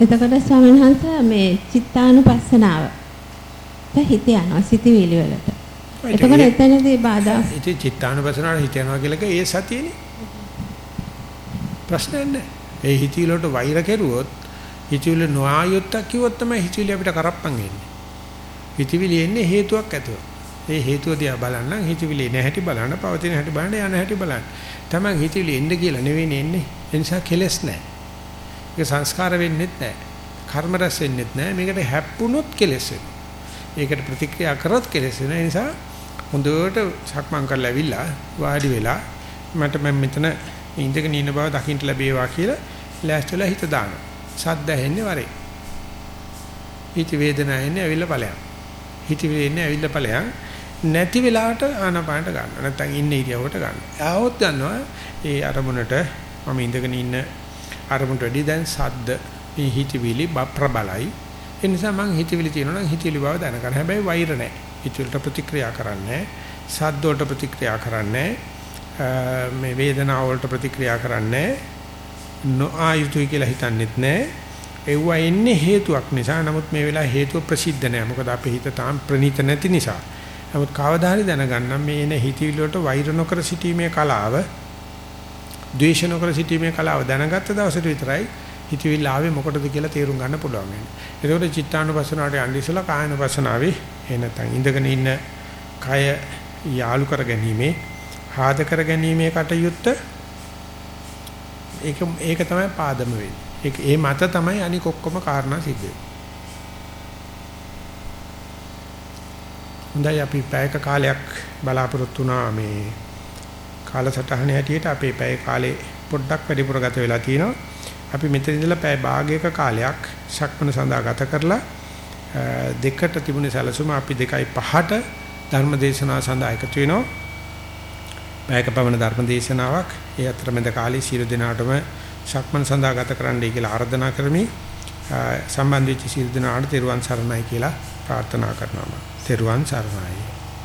එතකොට ස්වාමීන් වහන්සේ මේ චිත්තානුපස්සනාව හිත යනවා සිතවිලි වලට. එතකොට එතනදී බාධා ඉතින් චිත්තානුපස්සනාවට හිත යනවා කියලා ඒ සතියනේ. ප්‍රශ්නයක් නැහැ. ඒ හිතවිලි වලට වෛර කෙරුවොත් හිතවිලි නොආයොත්තක් කිව්වොත් තමයි හිතවිලි අපිට කරප්පන් එන්නේ. හිතවිලි එන්නේ හේතුවක් ඇතුව. ඒ හේතුව දිහා බලන්න හිතවිලි නැහැටි බලන්න පවතින හැටි බලන්න යන හැටි බලන්න. Taman හිතවිලි එන්න කියලා නෙවෙයි එන්නේ. ඒ නිසා කෙලස් නැහැ. ඒක සංස්කාර වෙන්නෙත් නැහැ. කර්ම රැස් වෙන්නෙත් නැහැ. මේකට හැප්පුණොත් කෙලස් වෙනවා. ඒකට ප්‍රතික්‍රියා කරොත් කෙලස් වෙනවා. ඒ නිසා හොඳට සක්මන් කරලා ඇවිල්ලා වාඩි වෙලා මට මම මෙතන ඉඳගෙන ඉන්න බව දකින්න ලැබේවා කියලා ලෑස්තිලා හිත දානවා. සද්ද ඇහෙන්නේ වරේ. හිත වේදනාව එන්නේ ඇවිල්ලා ඵලයන්. හිත වේදනාව ඇවිල්ලා ඵලයන්. නැති වෙලාවට ආනපානට ගන්නවා. නැත්තම් ඉන්නේ ඉරියවට ගන්නවා. ආවොත් ගන්නවා ඒ අරමුණට මම ඉඳගෙන ඉන්න අරමුණට වැඩි දැන් සද්ද මේ හිතවිලි ප්‍රබලයි. ඒ නිසා මං හිතවිලි තියෙනවා නම් හිතවිලි බව දැනගන්න. හැබැයි වෛර නැහැ. හිතවිලට ප්‍රතික්‍රියා කරන්නේ සද්ද වලට ප්‍රතික්‍රියා කරන්නේ මේ වේදනාව වලට ප්‍රතික්‍රියා කරන්නේ නොආයුතුයි කියලා හිතන්නෙත් නැහැ. ඒව එන්නේ හේතුවක් නිසා. නමුත් මේ වෙලාවේ හේතුව ප්‍රසිද්ධ නැහැ. මොකද අපේ හිත තාම ප්‍රණීත නැති නිසා. නමුත් කවදා හරි දැනගන්න මේ එන හිතවිලි වලට වෛර නොකර සිටීමේ කලාව, ද්වේෂ නොකර සිටීමේ කලාව දැනගත්ත දවසට විතරයි හිතවිලි ආවේ මොකටද කියලා තේරුම් ගන්න පුළුවන් වෙන්නේ. ඒකෝට චිත්තානුපස්සනාවට යන්න ඉස්සලා කායනුපස්සනාවේ එහෙ නැත්නම් ඉඳගෙන ඉන්න කය යාලු කර ගැනීමේ, ආද කර ගැනීමේ කටයුත්ත ඒක ඒක තමයි පාදම වෙන්නේ. ඒක ඒ මත තමයි අනික ඔක්කොම කාරණා සිද්ධ වෙන්නේ. හොඳයි අපි පැයක කාලයක් බලාපොරොත්තු වුණා මේ කාලසටහනේ හැටියට අපේ පැය කාලේ පොඩ්ඩක් වැඩිපුර ගත වෙලා තියෙනවා. අපි මෙතන ඉඳලා පැය භාගයක කාලයක් සක්මන සඳහා ගත කරලා දෙකට තිබුණේ සැලසුම අපි 2.5ට ධර්ම දේශනාව සඳහා එකතු වෙනවා. පැයක පමණ ධර්ම දේශනාවක් ඒ අතරමැද කාලේ සියලු දෙනාටම සක්මන් සඳහා ගත කරන්නයි කියලා ආරාධනා කරමි. සම්බන්ධ වෙච්ච සියලු දෙනාට තෙරුවන් සරණයි කියලා ප්‍රාර්ථනා කරනවා. තෙරුවන් සරණයි.